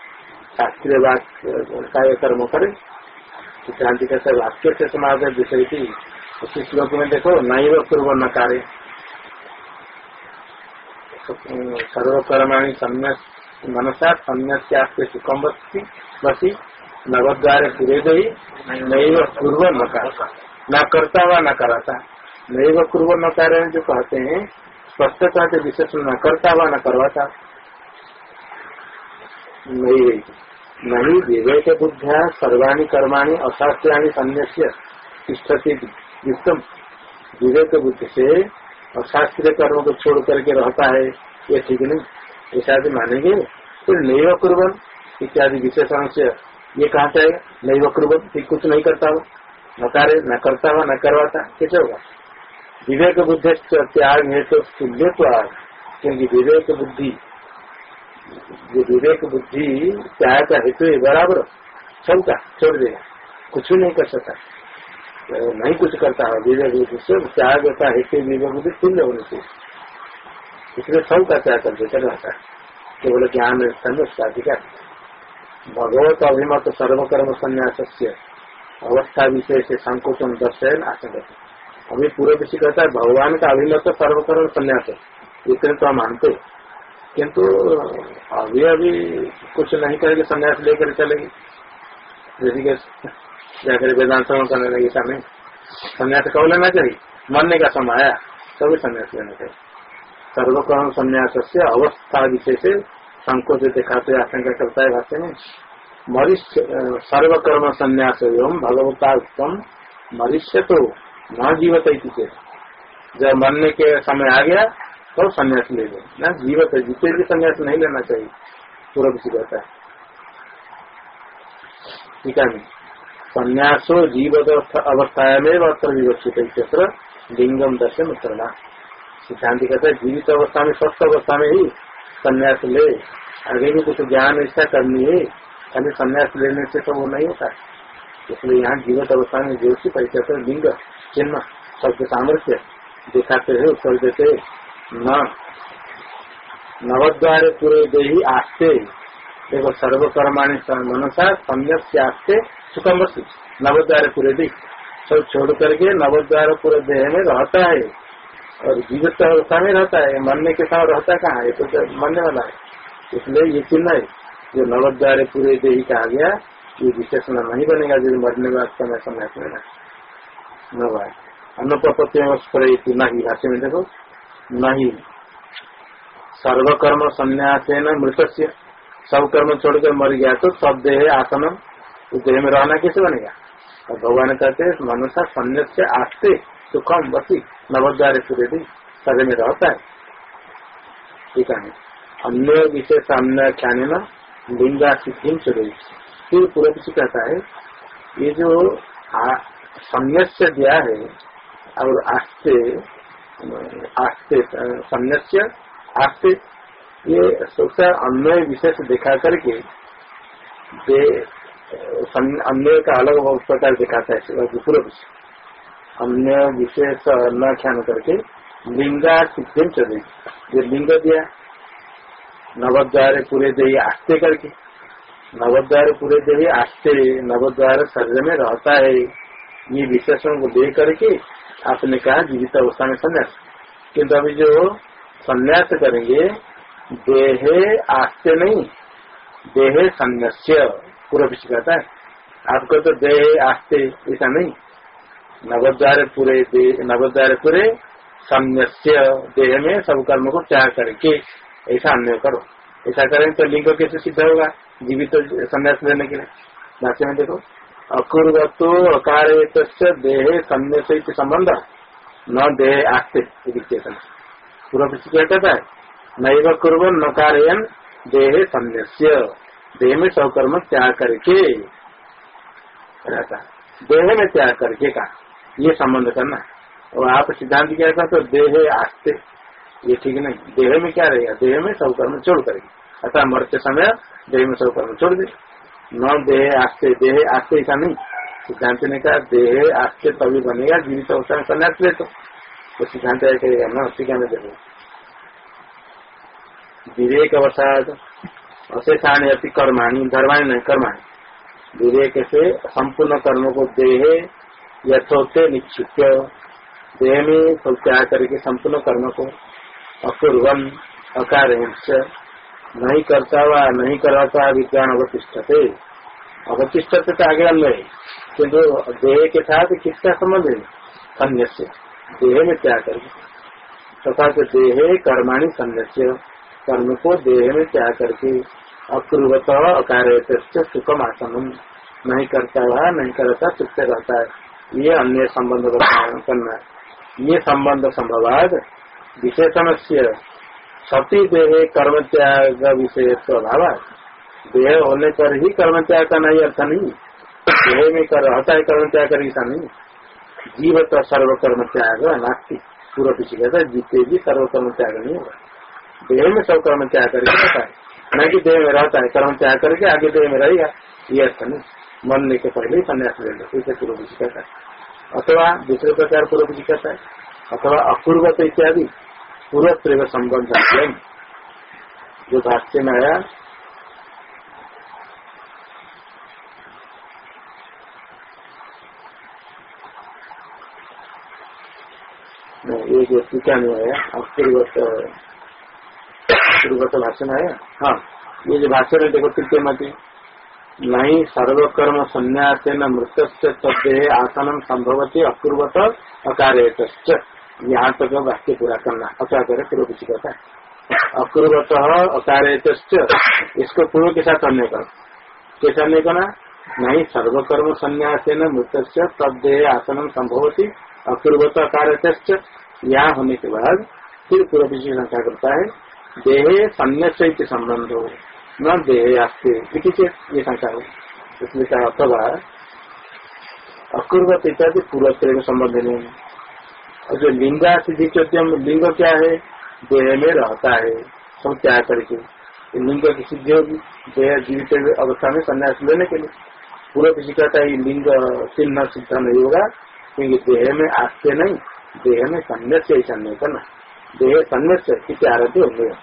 शास्त्रीय वाक्य कर्म करे। क्रांति कैसे वाक्य से समाज विषय थी उसी श्लोक में देखो नहीं वो पूर्व न कार्य। सर्वकर्माणी सम्य मनसा सम्य सुखम बसी बसी नवद्वार पूरे गई नहीं पूर्व न न करता हुआ न कराता। नहीं पूर्व न कार्य जो कहते हैं, स्पष्टता के विशेष न करता हुआ न करवाता। नहीं नहीं, विवेक बुद्धिया, सर्वाणी कर्माणी, अशास्त्राणी संन्यास्य विवेक बुद्धि से अशास्त्रीय कर्म को छोड़ करके रहता है, ये ठीक नहीं। ऐसा भी मानेंगे। फिर नैव कुर्बन, इत्यादि विशेषण से ये कहा जाएगा नैव कुर्बन कुछ नहीं करता हो न कार्य, न करता हुआ, न करवाता कैसे होगा विवेक बुद्धि त्याग है तो तुल्य क्योंकि विवेक बुद्धि जो विवेक बुद्धि त्याग का हेतु है बराबर। सबका, छोड़ देगा। कुछ भी नहीं कर सकता। नहीं कुछ करता है विवेक बुद्धि से त्याग का हेतु विवेक बुद्धि तुल्य होने से। इसलिए सब का त्याग कर देता रहता है। केवल ज्ञान उसका अधिकार भगवत अभिमत सर्वकर्म संन्यास अवस्था से संकोचन दर्शन आशंका अभी पूरे विषय कहता है, भगवान का अभिमत सर्वकर्म संन्यास इतने तो हम मानते किंतु, अभी अभी कुछ नहीं करेंगे, संन्यास लेकर चलेगी। जैसे जाकर वेदांत श्रवण करने लगे नहीं, संन्यास कब लेना चाहिए? मरने का समय आया तभी संन्यास लेना चाहिए। सर्वकर्म संन्यास से अवस्था से संकोच दिखाते आशंका करता है भाषा में। मरिष्य, सर्वकर्म संन्यास एवं भगवता उत्तम मरिष्य तो न जीवत जब मरने के समय आ गया तो संन्यास ले लो। न जीवत है जीते भी संन्यास नहीं लेना चाहिए पूर्व से कहता है। ठीक है संन्यासो जीवत अवस्थाया में अत्र विवक्षित लिंगम दर्शन करना सिद्धांत कहता है जीवित अवस्था में स्वस्थ अवस्था में ही संन्यास ले। आगे भी कुछ ज्ञान इच्छा करनी है, खाली संन्यास लेने से तो वो नहीं होता। इसलिए यहाँ जीवित अवस्था में ज्योति परिचय लिंग, चिन्ह सबके सामर्थ्य दिखाते है, उत्तर देते नवद्वारे पूरे दे आस्ते देखो सर्वकर्माणी मनसा सम्यक से सुखम नवद्वारे पूरे दी सब छोड़ करके नवद्वार पूरे देह में रहता है। और जीवित अवस्था में रहता है। मरने के साथ रहता है? कहाँ ये तो मरने वाला है। इसलिए ये चिन्ह है। जो नवद्वार पूरे देही कहा गया, ये विशेषण नहीं बनेगा जो मरने बाद समय समय में न भाई। अनुपत्ति नहीं? हास्य में देखो। नहीं। सर्वकर्म संन्यास है न मृत से सब कर्म छोड़कर मर गया तो सब देह आसन उस देह में रहना कैसे बनेगा? और भगवान कहते हैं, मनुष्य संन्यास से आस्ते सुखम बसी नवद्वार पूरे दिन शरीर में रहता है। ठीक है? अन्य विशेष अन्य ख्यान न लिंगा सिद्धि चले फिर पूरा किसी कहता है, ये जो संन्यास्य दिया है, और आस्ते आस्ते संन्यास्य आस्ते ये सोचा अन्य विशेष दिखा करके अन्य का अलग प्रकार दिखाता है पूर्व अन्य विशेष न ख्यान करके लिंगा सिद्धि चले। ये लिंग दिया, नवद्वार पूरे देवी आस्ते करके। नवद्वार पूरे देवी आस्ते, नवद्वार शरीर में रहता है। ये विशेषण को दे करके आपने कहा जीवित अवस्था में संन्यास। किन्तु अभी जो संन्यास करेंगे देहे आस्ते नहीं, देहे संन्यास्य, पूरा विषय कहता है। आपको तो देह आस्ते ऐसा नहीं। नवद्वार पूरे नवद्वार पूरे संन्यास्य, देह में सब कर्म को त्याग करके ऐसा अन्य करो। ऐसा करें तो लिंग कैसे सिद्ध होगा? जीवित तो संन्यास लेने के लिए। भाष्य में देखो। अकुर्वतो अकार देहे संन्यास संबंध। न देह आस्ते पूर्व क्या कहता है। नैव कुर्व न कार्यन। देह संन्यास्य देह में सौकर्म त्याग करके। रहता। देह में त्याग करके का? ये संबंध करना और आप सिद्धांत क्या कहते तो देह आस्ते। ये ठीक नहीं। देह में क्या रहेगा? देह में सब कर्म छोड़ करेगी। अतः मरते समय देह में सब कर्म छोड़ दे। न देह आस्ते। देह आस्ते ऐसा नहीं। सिद्धांत ने कहा, देह आस्ते तभी बनेगा, जीवित अवस्था में संन्यास ले तो। तो सिद्धांत कहेगा न टीका में देखो विवेक अवसाद अशेषाणी अति कर्माणी, धर्माणी नहीं कर्माणी। विवेक से संपूर्ण कर्म को देह यथोते निश्चित देह में त्याग करके संपूर्ण कर्म को अपूर्वन अकार नहीं करता हुआ नहीं कराता विज्ञान अवतिष्ठते। अवतिष्ठते तो आगे अन्य किन्तु देह के साथ किसका संबंध है अन्य से देह में त्याग करके तथा देह कर्माणी संन्यास्य कर्म को देह में त्याग करके अक्रूवत अकार्य सुखम आसन नहीं करता हुआ नहीं करता सुख से रहता है। ये अन्य संबंध करना ये संबंध संभवाद विशेषण से सती देह कर्म त्याग विषय अभाव देह होने पर ही कर्म त्याग का नहीं अर्थ नहीं। देह में कर रहता है कर्म त्याग कर ऐसा नहीं। जीव तो सर्वकर्म त्याग नास्ती। पूर्व पीछे कहता है जीते भी सर्वकर्म त्याग नहीं होगा। देह में सब कर्म त्याग करके रहता है। न कि देह में रहता है कर्म त्याग करके आगे देह में रहेगा ये अर्थ नहीं। मरने के पहले ही संन्यास ले लो। इसे पूर्व पीछे कहता है। अथवा दूसरे प्रकार पूर्व पीछे कहता है। अथवा अपूर्वत इत्यादि। पूर्व प्रेम संबंध जो भाष्य में आया ये जो टीका नहीं आया? अपूर्वत पूर्वत भाषण आया। हाँ। ये जो भाषण है देखो तृतीय मत? नहीं सर्वकर्म संन्यास न मृत तदेह आसनम संभवती अपूर्वत अकार्य यहाँ तक वाक्य पूरा करना। अकार्य पूर्व किसी कहता है। अपूर्वत अकार्य इसको पूर्व के साथ अन्य कर। कैसे अन्य करना? नहीं सर्वकर्म संन्यास न मृत तदेह आसनम संभवती अपूर्वत अकार्य यहाँ होने के बाद फिर पूर्व किसी शंका करता है? देह संन्यास संबंध हो न देह आस्ते ये शंका हो। इसलिए कहा अथवा अकुर्वत इत्यादि पूर्व में संबंध नहीं है और जो लिंगा सिद्धि चौथम लिंग क्या है? देह में रहता है। सब त्याग करके लिंग की सिद्धि होगी, देह जीवित अवस्था में संन्यास लेने के लिए। पूर्व किसी कहता है लिंग चिन्ह सिद्ध नहीं होगा, क्योंकि देह में आस्ते नहीं, देह में संन्यास नहीं करना देह किसी आरोग्य हो गया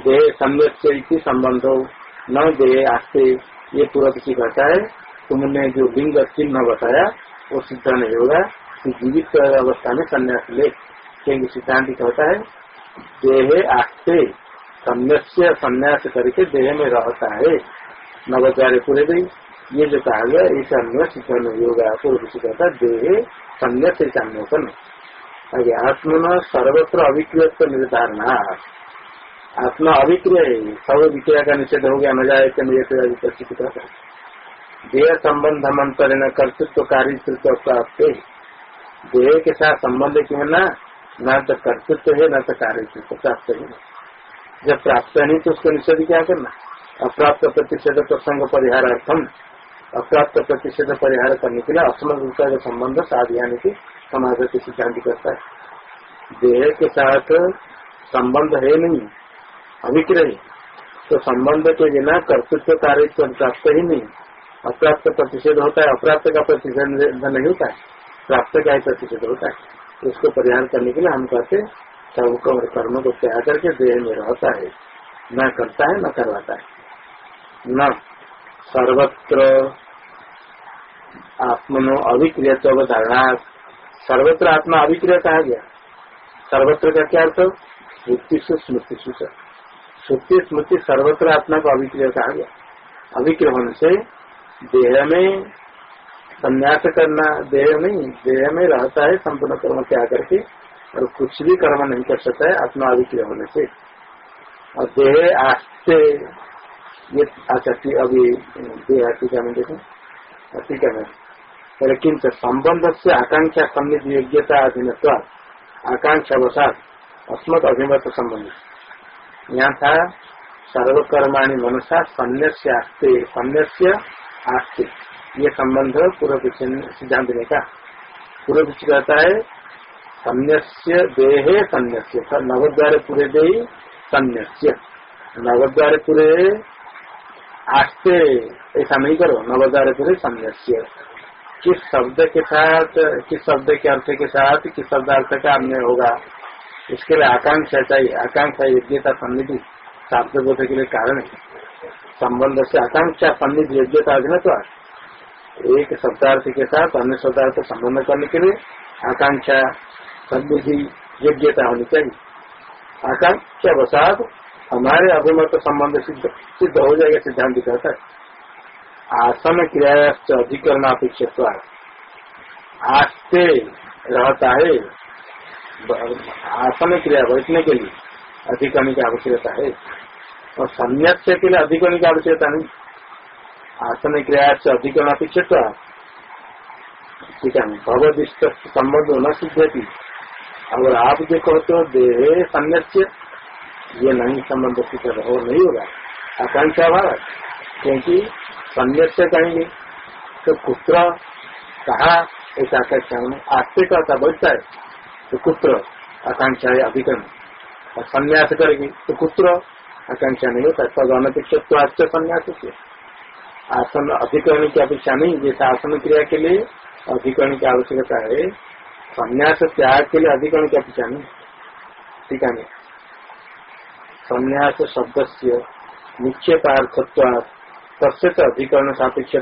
देह संन्यास संबंध हो न देह आस्ते ये पूरा किसी कहता है। तुमने जो लिंग चिन्ह बताया, वो सिद्ध नहीं होगा। कि जीवित अवस्था में संन्यास ले। क्योंकि सिद्धांत कहता है। देह आस्ते संन्यास्य संन्यास करके देह में रहता है। नवचार्य पूरे भी ये जो कहा गया इसे अन्य सिद्ध नहीं होगा। पूर्व किसी कहता देह संन्यास आगे आत्मा सर्वत्र अभिक्रिय निर्धारण आत्मा अभिक्रिय सब विक्रिया का निषेध हो गया जाए विकसित देह संबंध मंत्र कर्तृत्व कार्यतृत्व प्राप्त देह के साथ संबंध क्यों न न तो कर्तृत्व है न तो कार्यतृत्व प्राप्त है जब प्राप्त नहीं तो उसको निषेध क्या करना अप्राप्त प्रतिषेध प्रसंग परिहार अर्थम अप्राप्त प्रतिषेध परिहार करने के लिए असमर्थ का संबंध साधियाने की समाज की सिद्धांत करता है देह के साथ संबंध है नहीं अभिक्रय तो संबंध के बिना कर्तृत्व कार्य प्राप्त ही नहीं। अप्राप्त प्रतिषेध होता है, अप्राप्त का प्रतिषेध नहीं होता है। प्राप्त का ही प्रतिषेध होता है। उसको परिहार करने के लिए हम कहते सबको और कर्म को त्याग करके देह में रहता है। न करता है, न करवाता है। न सर्वत्र आत्मनो अभिक्रिय धारणा सर्वत्र आत्मा अभिक्रिय कहा गया? सर्वत्र का क्या अर्थ? युक्ति से स्मृति से श्रुति स्मृति सर्वत्र आत्मा को अभिक्रिय कहा गया। अभिक्रिय होने से देह में संन्यास करना, देह नहीं, देह में रहता है संपूर्ण कर्म त्याग करके और कुछ भी कर्म नहीं कर सकता है, आत्मा अभिक्रिय होने से। और देह आस्ते, ये अच्छा अभी, देह टीका में देखें। टीका में लेकिन संबंध से आकांक्षा सम्मित योग्यता अधीन आकांक्षा वसात अस्मत अभिमत संबंध यहाँ था सर्वकर्माणी मनुष्य सन्यास्य आस्ते सन्यास्य आस्ते। ये संबंध पूर्व सिद्धांत ने का पूर्व कहता है संन्यास्य देहे संन्यास्य नवद्वार पूरे दे संन्यास्य नवद्वार पूरे आस्ते, ऐसा नहीं करो, नवद्वार पूरे संन्यास्य किस शब्द के साथ, किस शब्द के अर्थ के साथ, किस शब्द अर्थ का अन्य होगा? इसके लिए आकांक्षा चाहिए। आकांक्षा योग्यता सन्निधि शाब्द बोध के लिए कारण है। संबंध से आकांक्षा सन्निधि योग्यता अभिनत्व एक शब्दार्थ के साथ, अन्य शब्दार्थ संबंध करने के लिए आकांक्षा सन्निधि योग्यता होनी चाहिए। आकांक्षा वसात हमारे अभिमत संबंध सिद्ध सिद्ध हो जाएगा, सिद्धांत कहता है। आसन क्रिया अधिकरण अपेक्षा आस्ते रहता है आसन क्रिया बैठने के लिए अधिकरण की आवश्यकता है और संन्यास के लिए अधिकरण की आवश्यकता नहीं? आसन क्रिया से अधिकरण अपेक्षा ठीक है भगवदिष्ट संबंध न सिद्धि अगर आप जो कहते हो देह संन्यास्य, ये नहीं संबंध सिद्ध हो, नहीं होगा। आकांक्षा भारत क्योंकि संन्यास्य कहेंगे। तो पुत्र कहा ऐसा आकांक्षा आस्ते का बैठता है तो कुत्र आकांक्षा है अधिकरण और संन्यास करेगी तो कुत्र आकांक्षा नहीं होता तब अनपेक्षा तो आज संन्यास से आसन अधिकरण की अपेक्षा नहीं, जैसे आसन क्रिया के लिए अधिकरण की आवश्यकता है, संन्यास त्याग के लिए अधिकरण की अपेक्षा नहीं। ठीक है संन्यास शब्द से निक्षेपार्थत्व तस्य तो अधिकरण सापेक्ष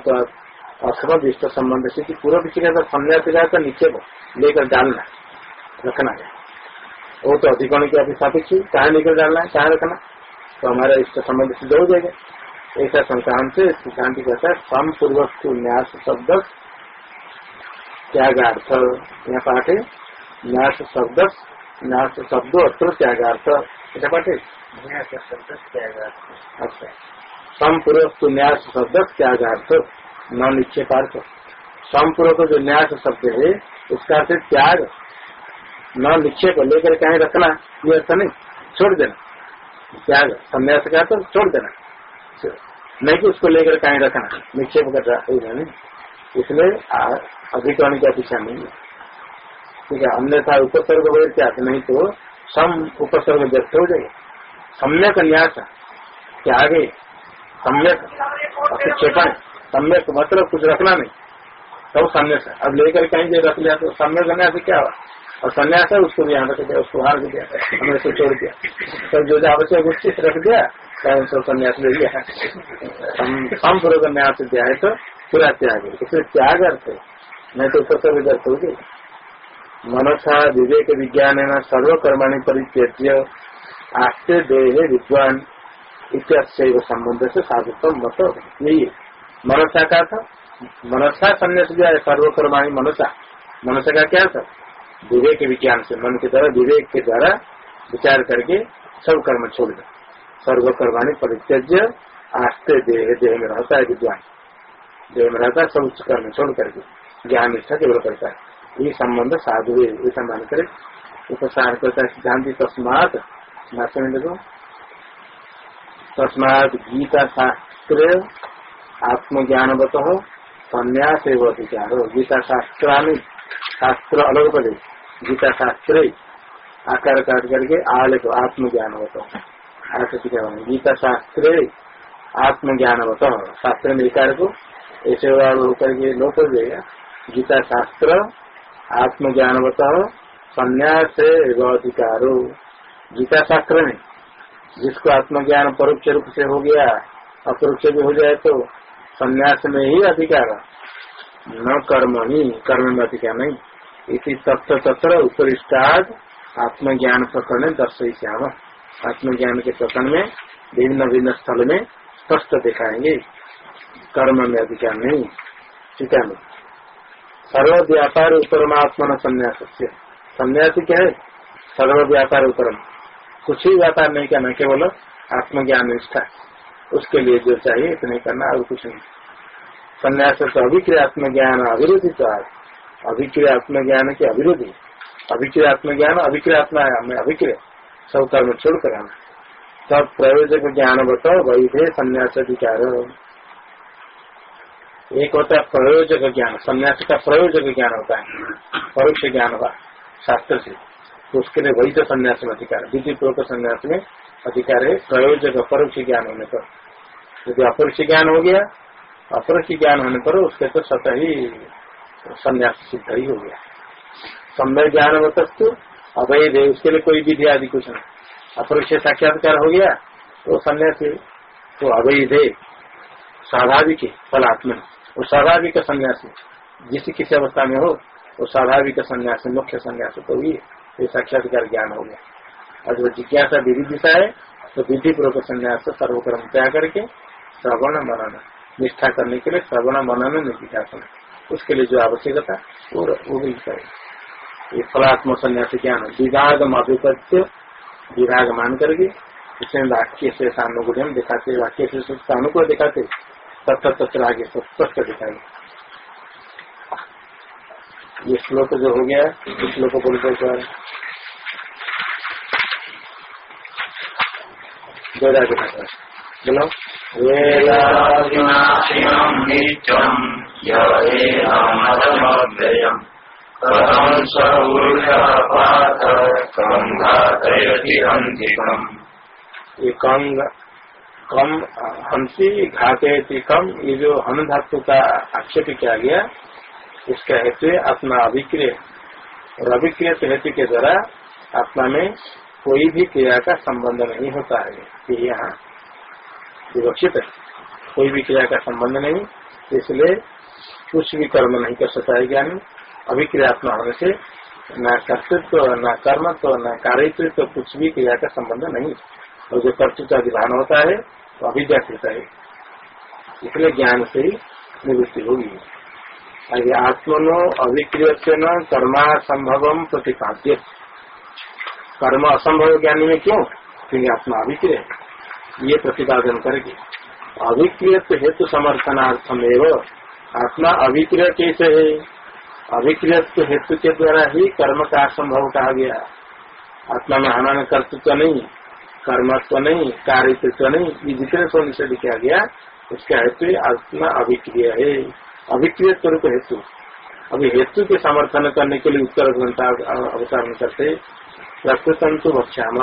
असमदिष्ट संबंध से पूर्व पीछे का संन्यास का निक्षेप लेकर डालना रखना है। वो तो अधिकरण की अभी सापेक्ष कहा लेकर डालना है कहा रखना तो हमारा इष्ट संबंध सिद्ध हो जाएगा। ऐसा संक्रांत से सिद्धांत कहता है सम पूर्वक न्यास शब्द त्यागार्थ यहाँ पाठ है। न्यास शब्द न्यास शब्द अत्र त्यागार्थ ऐसा पाठ है? अच्छा। सम पूर्वक न्यास शब्द त्यागार्थ न निक्षेपार्थ सम पूर्वक जो न्यास शब्द है, उसका अर्थ त्याग। न निक्षेप लेकर कहीं रखना, ये अर्थ नहीं, छोड़ देना। त्याग, संन्यास का तो छोड़ देना। नहीं कि उसको लेकर कहीं रखना निक्षेप कर रहा इसलिए अधिकरण की अपेक्षा नहीं है। ठीक है अन्यथा उपसर्ग वगैरह क्या नहीं तो सम उपसर्ग व्यक्त हो जाएगा। सम्यक न्यास, त्यागे सम्यक अपेक्षेपण सम्यक मतलब कुछ रखना नहीं। तब तो सम्यक अब लेकर कहीं जो रख लिया तो सम्यक न्यास क्या हुआ और संन्यास है, उसको भी यहाँ रख दिया, उसको हार दिया, हमने उसको छोड़ दिया। तो जो जो आवश्यक उस चीज़ रख दिया उसको संन्यास ले लिया। हम पूर्व संन्यास दिया है तो पूरा त्याग इसमें त्याग अर्थ है। नहीं तो उसका अर्थ हो गई मनसा विवेक विज्ञान है ना सर्वकर्माणी परित्यज्य। आस्ते देह विद्वान। इत्याशैव संबंध से साधुत्व मत यही मनसा का था मनसा संन्यास दिया है, सर्वकर्माणी मनसा। मनसा का क्या था विवेक विज्ञान से, मन के द्वारा, विवेक के द्वारा विचार करके सब कर्म छोड़ दे। सर्वकर्माणी परित्यज्य, आस्ते देह देह में रहता है विद्वान देह में रहता है, सब उच्च कर्म छोड़ करके। ज्ञान निष्ठा केवल करता है। ये संबंध साधु ऐसा मान करे। उपसार करता है, सिद्धांत तस्मात। देखो तस्मात गीता शास्त्र आत्मज्ञानवत हो संन्यास एवं अधिकार हो गीता शास्त्र शास्त्र अलग पड़े गीता शास्त्र आकार काट करके आल को आत्मज्ञान होता है गीता शास्त्र आत्मज्ञान होता है शास्त्र में विकार को ऐसे होकर के लोट हो जाएगा गीता शास्त्र आत्मज्ञान होता है संन्यास अधिकारो गीता शास्त्र में जिसको आत्मज्ञान परोक्ष रूप से हो गया, अपरोक्ष भी हो जाए तो संन्यास में ही अधिकार न कर्म ही, कर्म में अधिकार नहीं। इसी तत्व तत्र उपरिष्टाद आत्मज्ञान प्रकरण दर्शयाम आत्मज्ञान के प्रकरण में भिन्न भिन्न स्थल में स्पष्ट दिखाएँगे। कर्म में अधिकार नहीं। ठीक है। सर्व व्यापार उपरमात्मा संन्यास से संन्यास क्या है? सर्व व्यापार उपरम कुछ ही व्यापार नहीं करना केवल आत्मज्ञान निष्ठा। उसके लिए जो चाहिए, इतने करना और कुछ नहीं। संन्यास तो अभिक्रिय आत्मज्ञान अभिरुद्धि तो अभिक्रिय आत्मज्ञान के अविरोधी अभिक्रिय आत्मज्ञान, अभिक्रिय आत्मा हमें अभिक्रिय। सब कर्म छोड़ कर आना। तब प्रयोजक ज्ञान बताओ थे संन्यास अधिकार। एक होता है प्रयोजक ज्ञान, संन्यास का प्रयोजक ज्ञान होता है। परोक्ष ज्ञान हुआ शास्त्र से। तो उसके लिए वही तो संन्यास में अधिकार है, विधि पूर्वक संन्यास में अधिकार है, प्रयोजक अपरोक्ष ज्ञान होने पर। यदि अपरोक्ष ज्ञान हो गया, अपरोक्ष ज्ञान होने पर उसके तो स्वतः ही संन्यास सिद्ध ही हो गया। समय ज्ञान हो तत्व, अवैध है, उसके लिए कोई विधि आदि कुछ नहीं। अपरोक्ष साक्षात्कार हो गया तो संन्यास तो अवैध है, स्वाभाविक है फलात्म वो स्वाभाविक संन्यास जिस किसी अवस्था में हो, वो स्वाभाविक संन्यास मुख्य संन्यास तो ही। ये साक्षात्कार ज्ञान हो गया। और जो जिज्ञासा विधि दिशा है तो विधि पूर्वक संन्यास सर्वक्रम त्याग करके श्रवण मनन, निष्ठा करने के लिए श्रवण मनन निधिध्यासन उसके लिए जो आवश्यकता, वो वो भी करे। ये फलात्म संन्यास ज्ञान विभाग अभिपत्य विभाग मान करके इसमें वाक्य से सानुकूल दिखाते, वाक्य से सानुकूल दिखाते तथा तत्र आगे स्पष्ट दिखाएँगे। ये श्लोक जो हो गया, इस श्लोक बोलते एक बार जोड़ा दिखाता बोलो वेदाविनाशिनम् नित्यम् य एनामदमव्ययम् कथं स ऊर्ध्वः कं घातयति हन्तिकम् ये कम हँसी घाते कम ये जो हम धातु का आक्षेप किया गया इसका हेतु आत्मा अभिक्रिय और अभिक्रिय हेतु के द्वारा आत्मा में कोई भी क्रिया का संबंध नहीं होता है ये यहाँ विवक्षित है। कोई भी क्रिया का संबंध नहीं, इसलिए कुछ भी कर्म नहीं कर सकता है ज्ञान। अभिक्रियात्मा होने से न कर्तृत्व, न कर्मत्व, न कार्यत्व तो कुछ भी क्रिया का संबंध नहीं। और जो कर्तृत्व अधिभान होता है तो अभिज्ञा होता है। इसलिए ज्ञान से ही निवृत्ति होगी। आत्मनो अभिक्रिय कर्मा संभव प्रतिपाद्य कर्म असंभव ज्ञानी में क्यों? क्योंकि आत्मा अभिक्रिय ये प्रतिपादन करेगी। अभिक्रिय हेतु समर्थनार्थम एवं आत्मा अभिक्रिय कैसे है। अभिक्रिय हेतु के द्वारा ही कर्म का असंभव कहा गया। आत्मा में हमारा कर्तृत्व नहीं, कर्मत्व नहीं कार्यत्व नहीं, ये जितने सौ निषेध किया गया, उसका हेतु आत्मा अभिक्रिय है। अभिक्रिय स्वरूप हेतु। अभी हेतु के समर्थन करने के लिए उत्तर ग्रंथा अवतरण करते प्रकृतम तो भक्षाम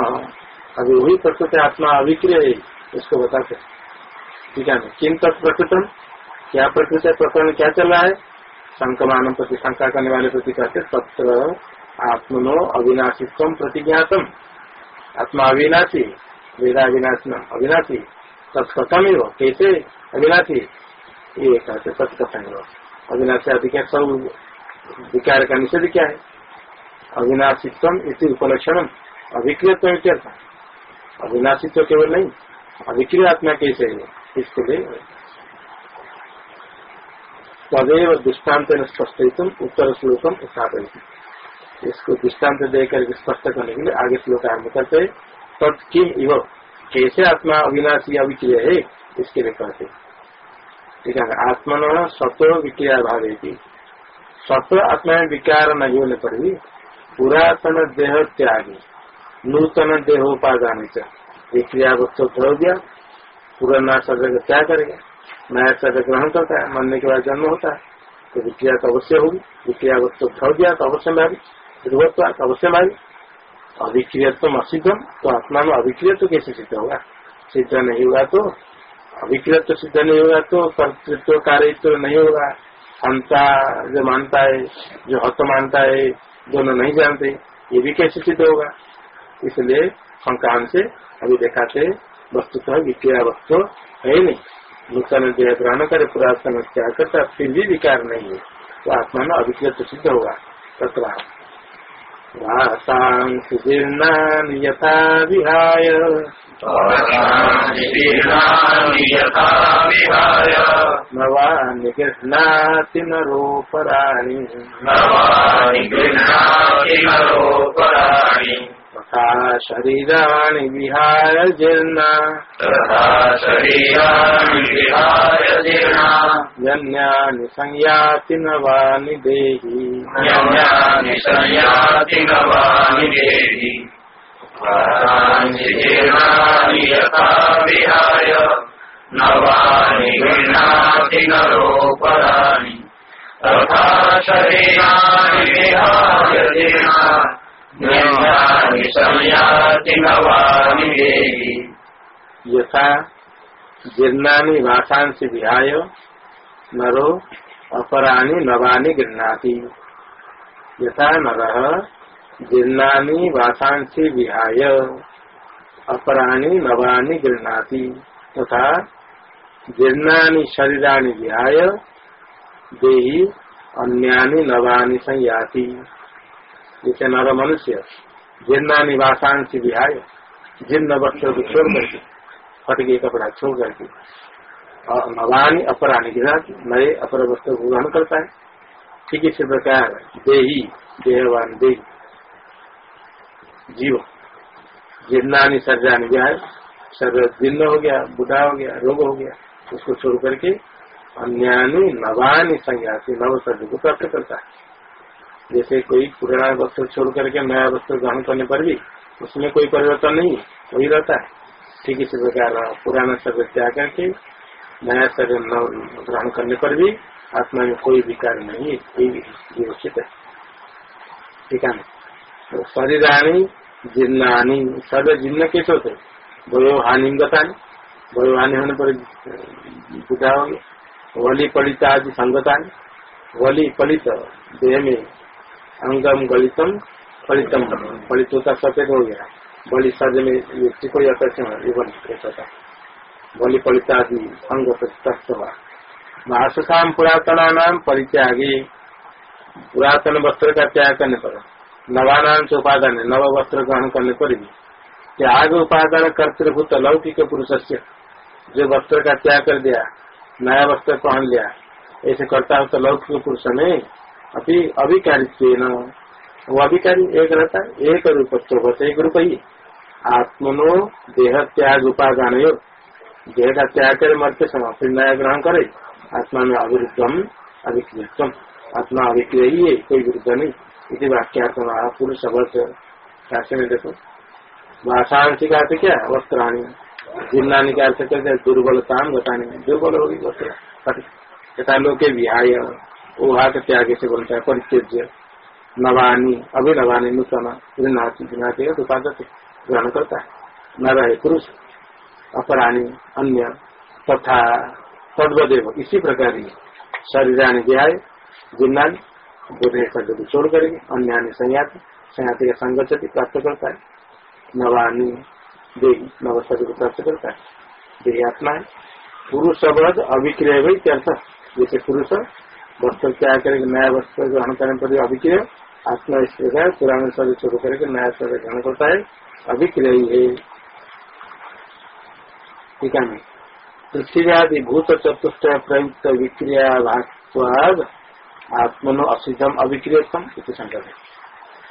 अभी वही प्रकृत आत्मा अभिक्रिय है, उसको बताते ठीक है किन तक प्रकृतम? क्या प्रकृत है? प्रकरण क्या चल रहा है? संकमान प्रति, शंका करने वाले प्रति कहते तत्र आत्मनो अविनाशित्व प्रतिज्ञातम। आत्मा अविनाशी वेदा अविनाशी अविनाशी। तत्कथम ही कैसे? अविनाशी। ये कहते तत्कथम अविनाशी अधिकार सब विकार का निषेध क्या है? अविनाशित्व इसी उपलक्षण अभिक्रियत्व क्या अविनाशी तो केवल नहीं, अभिक्रिय आत्मा कैसे है, इसके तदेव दृष्टांत स्पष्ट उत्तर श्लोकम स्थापित इसको दृष्टांत देकर स्पष्ट करने के लिए आगे श्लोक आरंभ करते तत् किम इव? कैसे आत्मा अविनाशी अविक्रिय है? इसके लिए कहते ठीक है, आत्मन स्वतः विक्रिया भाव स्वतः आत्मा में विकार नहीं होने पर भी पुरातन देह त्यागी, नूतन देहोपादान से विक्रिया वस्तु धो दिया. पुराना शरीर क्या करेगा नया शरीर ग्रहण करता है मरने के बाद जन्म होता. है तो विक्रिया तो अवश्य होगी विक्रिया वस्तु धो दिया. तो अवश्य भावी ध्रुवत्व अवश्य भावी अभिक्रियत्व असिद्धम तो आत्मा में अभिक्रिय तो कैसे सिद्ध होगा. सिद्ध नहीं हुआ तो अभिक्रिय तो सिद्ध नहीं होगा तो कर्तृत्व कार्य तो नहीं होगा. हंता जो मानता है जो हत मानता है दोनों नहीं जानते, ये भी कैसे सिद्ध होगा? इसलिए हम काम से अभी देखाते वस्तुतः विक्रिया वस्तु है नहीं। नूतन देह ग्रहण करे पुरातन त्याग करता, फिर भी विकार नहीं है। तो आत्मा में अभिक्रिय सिद्ध होगा। तथा वासांसुजीर्णानि यथा विहाय। नवानि गृह्णाति नरोपराणि। तथा शरीराणि विहाय जीर्णा। यन्यानि संयाति नवानि देहि। यथा विहाय। नवानि गृह्णाति संयाति नरोपराणि तथा शरीराणि विहाय जीर्णानि संयाति देहि यथा जीर्णानि वासांसि विहाय नरो अपराणि नवानि गृह्णाति। यथा नरः जीर्णानि वासांसि विहाय अपराणि नवानि गृह्णाति। तथा जीर्णानि शरीराणि विहाय देहि अन्यानि नवानि संयाति। जैसे नर मनुष्य जीर्णानि वासांसि विहाय जीर्ण वस्त्र को छोड़ करके फट गए कपड़ा छोड़ करके, और नवानी अपराणी गिराती नए अपर वस्त्र को ग्रहण करता है। ठीक इसी प्रकार देही, देहवान देही, जीव जीर्णानी शरीरानी विहाय शरीर जीर्ण हो गया, बुढ़ा हो गया, रोग हो गया, उसको छोड़ करके अन्यानी, नवानी संज्ञा से नव शरीर को प्राप्त करता है। जैसे कोई पुराना वस्त्र छोड़ करके नया वस्त्र ग्रहण करने पर भी उसमें कोई परिवर्तन नहीं वही रहता है। ठीक इसी प्रकार पुराना शरीर त्याग करके नया शरीर ग्रहण करने पर भी आत्मा में कोई विकार नहीं कोई विवक्षित है। ठीक है तो शरीरानी जीर्णानी सर्व जीर्ण कैसे होते वयो हानि गतानी। वयो हानि होने पर बुझा हो गया वली पलित आदि संगतानी। वली पलित देह में अंगम गलितम, फलितम फलित होता सफ़ेद हो गया। बलि सज में व्यक्ति को ये कैसा बलि फलित आदि अंग महासुखाम पुरातना नाम परित्यागी। पुरातन वस्त्र का त्याग करने पर, नवानाम से उपादान है। नव वस्त्र ग्रहण करने पर भी। त्याग उपादान कर्तृभूत लौकिक पुरुष से जो वस्त्र का त्याग कर दिया, नया वस्त्र पहन लिया, ऐसे करता हो तो लौकिक पुरुष में अभी अभिकारित्व वो अभिकारी एक रहता है, एक रूप होता एक रूप ही। आत्मनो देह त्याग उपादान देह का त्याग करे मरते समय फिर नया ग्रहण करे। आत्मा में अविरुद्धम अभिक्रियम आत्मा अभिक्रिय ही है, कोई विरुद्ध नहीं। इसी वाक्यार्थ पुरुष वर्ष शास्त्र में देखो। भाषांशी का अर्थ क्या? वस्त्राणी। जिन्नानी का अर्थ कहते दुर्बलता दुर्बल होगी वस्त्र। तथा लोग विहाय। वो हाथ त्याग से बोलता है परित्यज्य नवानी अभिनवानी नूतन गृहणाती उपादक ग्रहण करता है। न रहे पुरुष अपराणी अन्य, तथा तद्वदेव इसी प्रकार ही। शरीरानी विहाय जिन्नानी बुधे शब्द छोड़ करेंगे अन्य संयाति संयाति का संगति प्राप्त करता है। नवानी, देवी नव शब्द को प्राप्त करता है। देही आत्मा है। पुरुष वध अभिक्रय त्यर्थ जैसे पुरुष वस्त्र त्याग करके नया वस्त्र ग्रहण करने पर अभिक्रिय आत्मा इस प्रकार पुराने शरीर छोड़ करके नया शरीर ग्रहण करता है, अभिक्रिय ही ठीक है पृथ्वी आदि भूत चतुष्ट प्रयुक्त विक्रिया भागवाद आत्मनो असिधम अभिक्रियतम संकट है।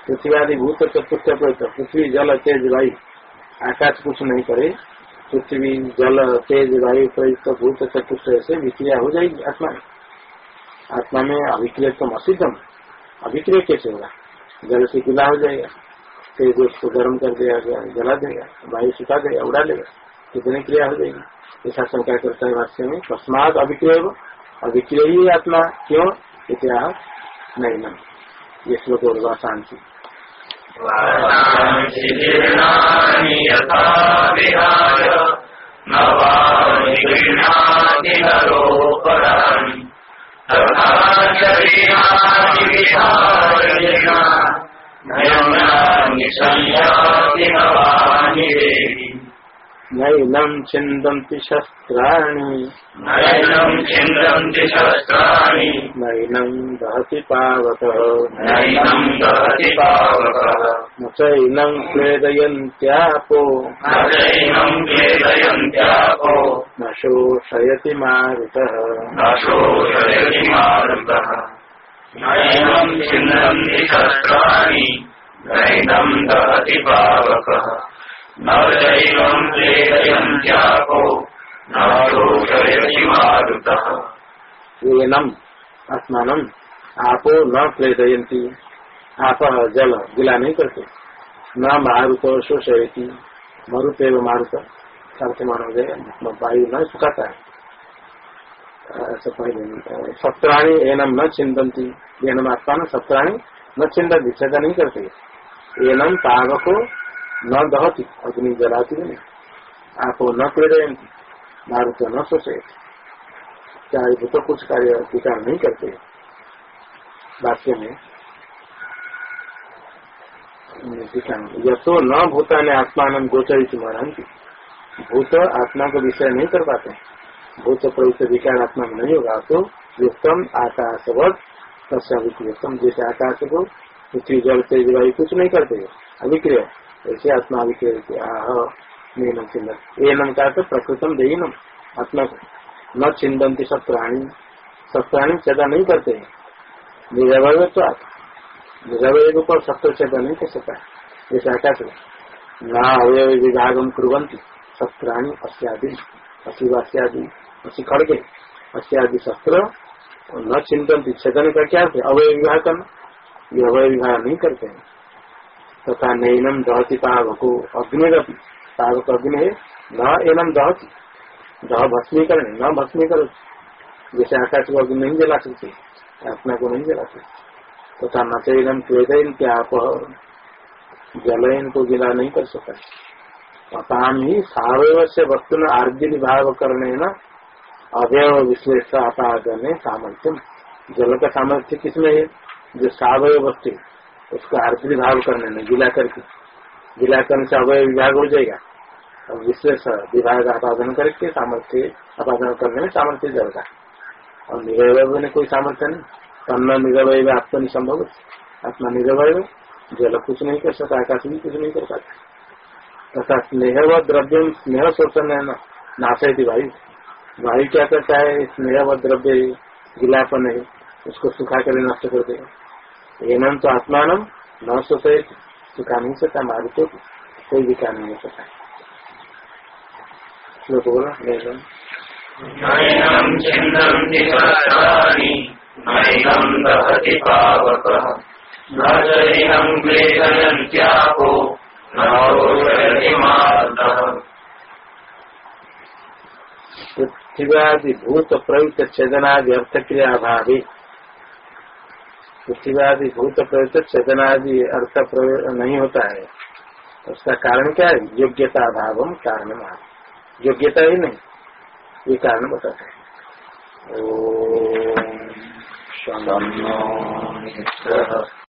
पृथ्वी आदि भूत चतुष्ट प्रयुक्त, पृथ्वी, जल, तेज, वायु, आकाश कुछ नहीं करे, पृथ्वी, जल, तेज, वायु प्रयुक्त भूत चतुष्ट से विक्रिया हो जाएगी आत्मा में। आत्मा में अभिक्रियतम असिधम अभिक्रिय कैसे होगा? जल से गिला हो जाएगा, फिर तेज उसको गर्म कर देगा जला देगा, वायु सुखा देगा, उड़ा देगा कितने क्रिया हो जाएगी? ऐसा शंका करता है भाष्य में। तस्मात अभिक्रिय अभिक्रिय ही आत्मा, क्यों? इतिहास नहीं न ये श्लोक और शांति। नयम्नानि संयाति भवानि देवि नैनं छिन्दन्ति शस्त्राणि। नैनं छिन्दन्ति शस्त्राणि। नैनं दहति पावकः। नैनं दहति पावकः। न चैनं क्लेदयन्त्यापो। न चैनं क्लेदयन्त्यापो। न शोषयति मारुतः। न शोषयति मारुतः। नैनं छिन्दन्ति शस्त्राणि। नैनं दहति पावकः। न चैनं क्लेदयन्त्यापो न शोषयति मारुतः येनम आपो न क्लेदयंती आप जल गिला नहीं करते न मारुत शोषयती। मरुत एवं मारुत। सबसे मान जाएगा वायु न सुखाता। है सत्राणी एनम न चिंतती एनम आत्मा न सत्राणी न चिंतती छेद नहीं करते एनम पाव को न दहती, अग्नि जलाती नहीं आप न प्रेरयती मारुत न सोचे चाहे तो कुछ कार्य विचार नहीं करते। वाक्य में यथो न भूता ने आत्मान गोचरित मरंती भूत आत्मा को विषय नहीं कर पाते। भूत प्रवृत्त विकार आत्मा में नहीं होगा। तो युक्तम आकाशवत तस्वीकृतम जैसे आकाश को पृथ्वी, जल तेज वायु कुछ नहीं करते। अभिक्रिय ऐसे आत्मा अभिक्रिय नीलम चिन्ह एनम का तो प्रकृतम देनम आत्मा को न चिंतती सप्राणी। सप्राणी चेता नहीं करते। निरवय तो निरवय को सत्य चेता नहीं कर सकता जैसे आकाश न अवय विभागम कुरंती शस्त्राणी अस्यादि। अशिवास्यादि असी खड़गे। अस्यादि शस्त्र न चिंतन छेदन का क्या अवय विवाह करना ये अवय विवाह नहीं करते। हैं तथा नैनम दहती पावको। अग्निरपी पावक अग्नि। है न एनम दहती। दह भस्मीकरण। न भस्मीकरण जैसे आकाश को अग्नि नहीं जला सकते। आत्मा को नहीं जला सकते। तथा न चैनम त्वेदन क्या आप। जलयन को गिला नहीं कर सकता। अपाम ही सावय से वस्तु में आर्द्य विभाग करने न अवयव विश्लेष अपादन सामर्थ्य। जल का सामर्थ्य किसमें है? जो सावय वस्तु उसको आर्थिक भाव करने में, गिला करके। गिला करने से अवय विभाग हो जाएगा। और विश्लेष विभाग आपादन करके सामर्थ्य, आपादन करने में सामर्थ्य का और निरवय ने कोई सामर्थ्य नहीं। तन्न निरवय आत्मा संभव आत्मा निरवय जल कुछ नहीं कर सकता, आकाश भी कुछ नहीं कर सकता। तथा स्नेह व द्रव्य स्नेह शोषण है नाशयती वायु। वायु क्या करता है? स्नेह व द्रव्य, गिलापन है। उसको सुखा कर नष्ट कर देगा। एनम तो आत्मान न सोचे सुखा नहीं सकता मारू तो कोई विकार नहीं सकता। श्लोक बोला पृथ्व्यादि भूत प्रयुक्त छेदनादि अर्थ क्रिया भावी पृथ्व्यादि भूत प्रयोग चेतना आदि अर्थ प्रयोग नहीं होता है। उसका कारण क्या है? योग्यता अभाव कारण योग्यता ही नहीं, ये कारण बताते हैं। ओ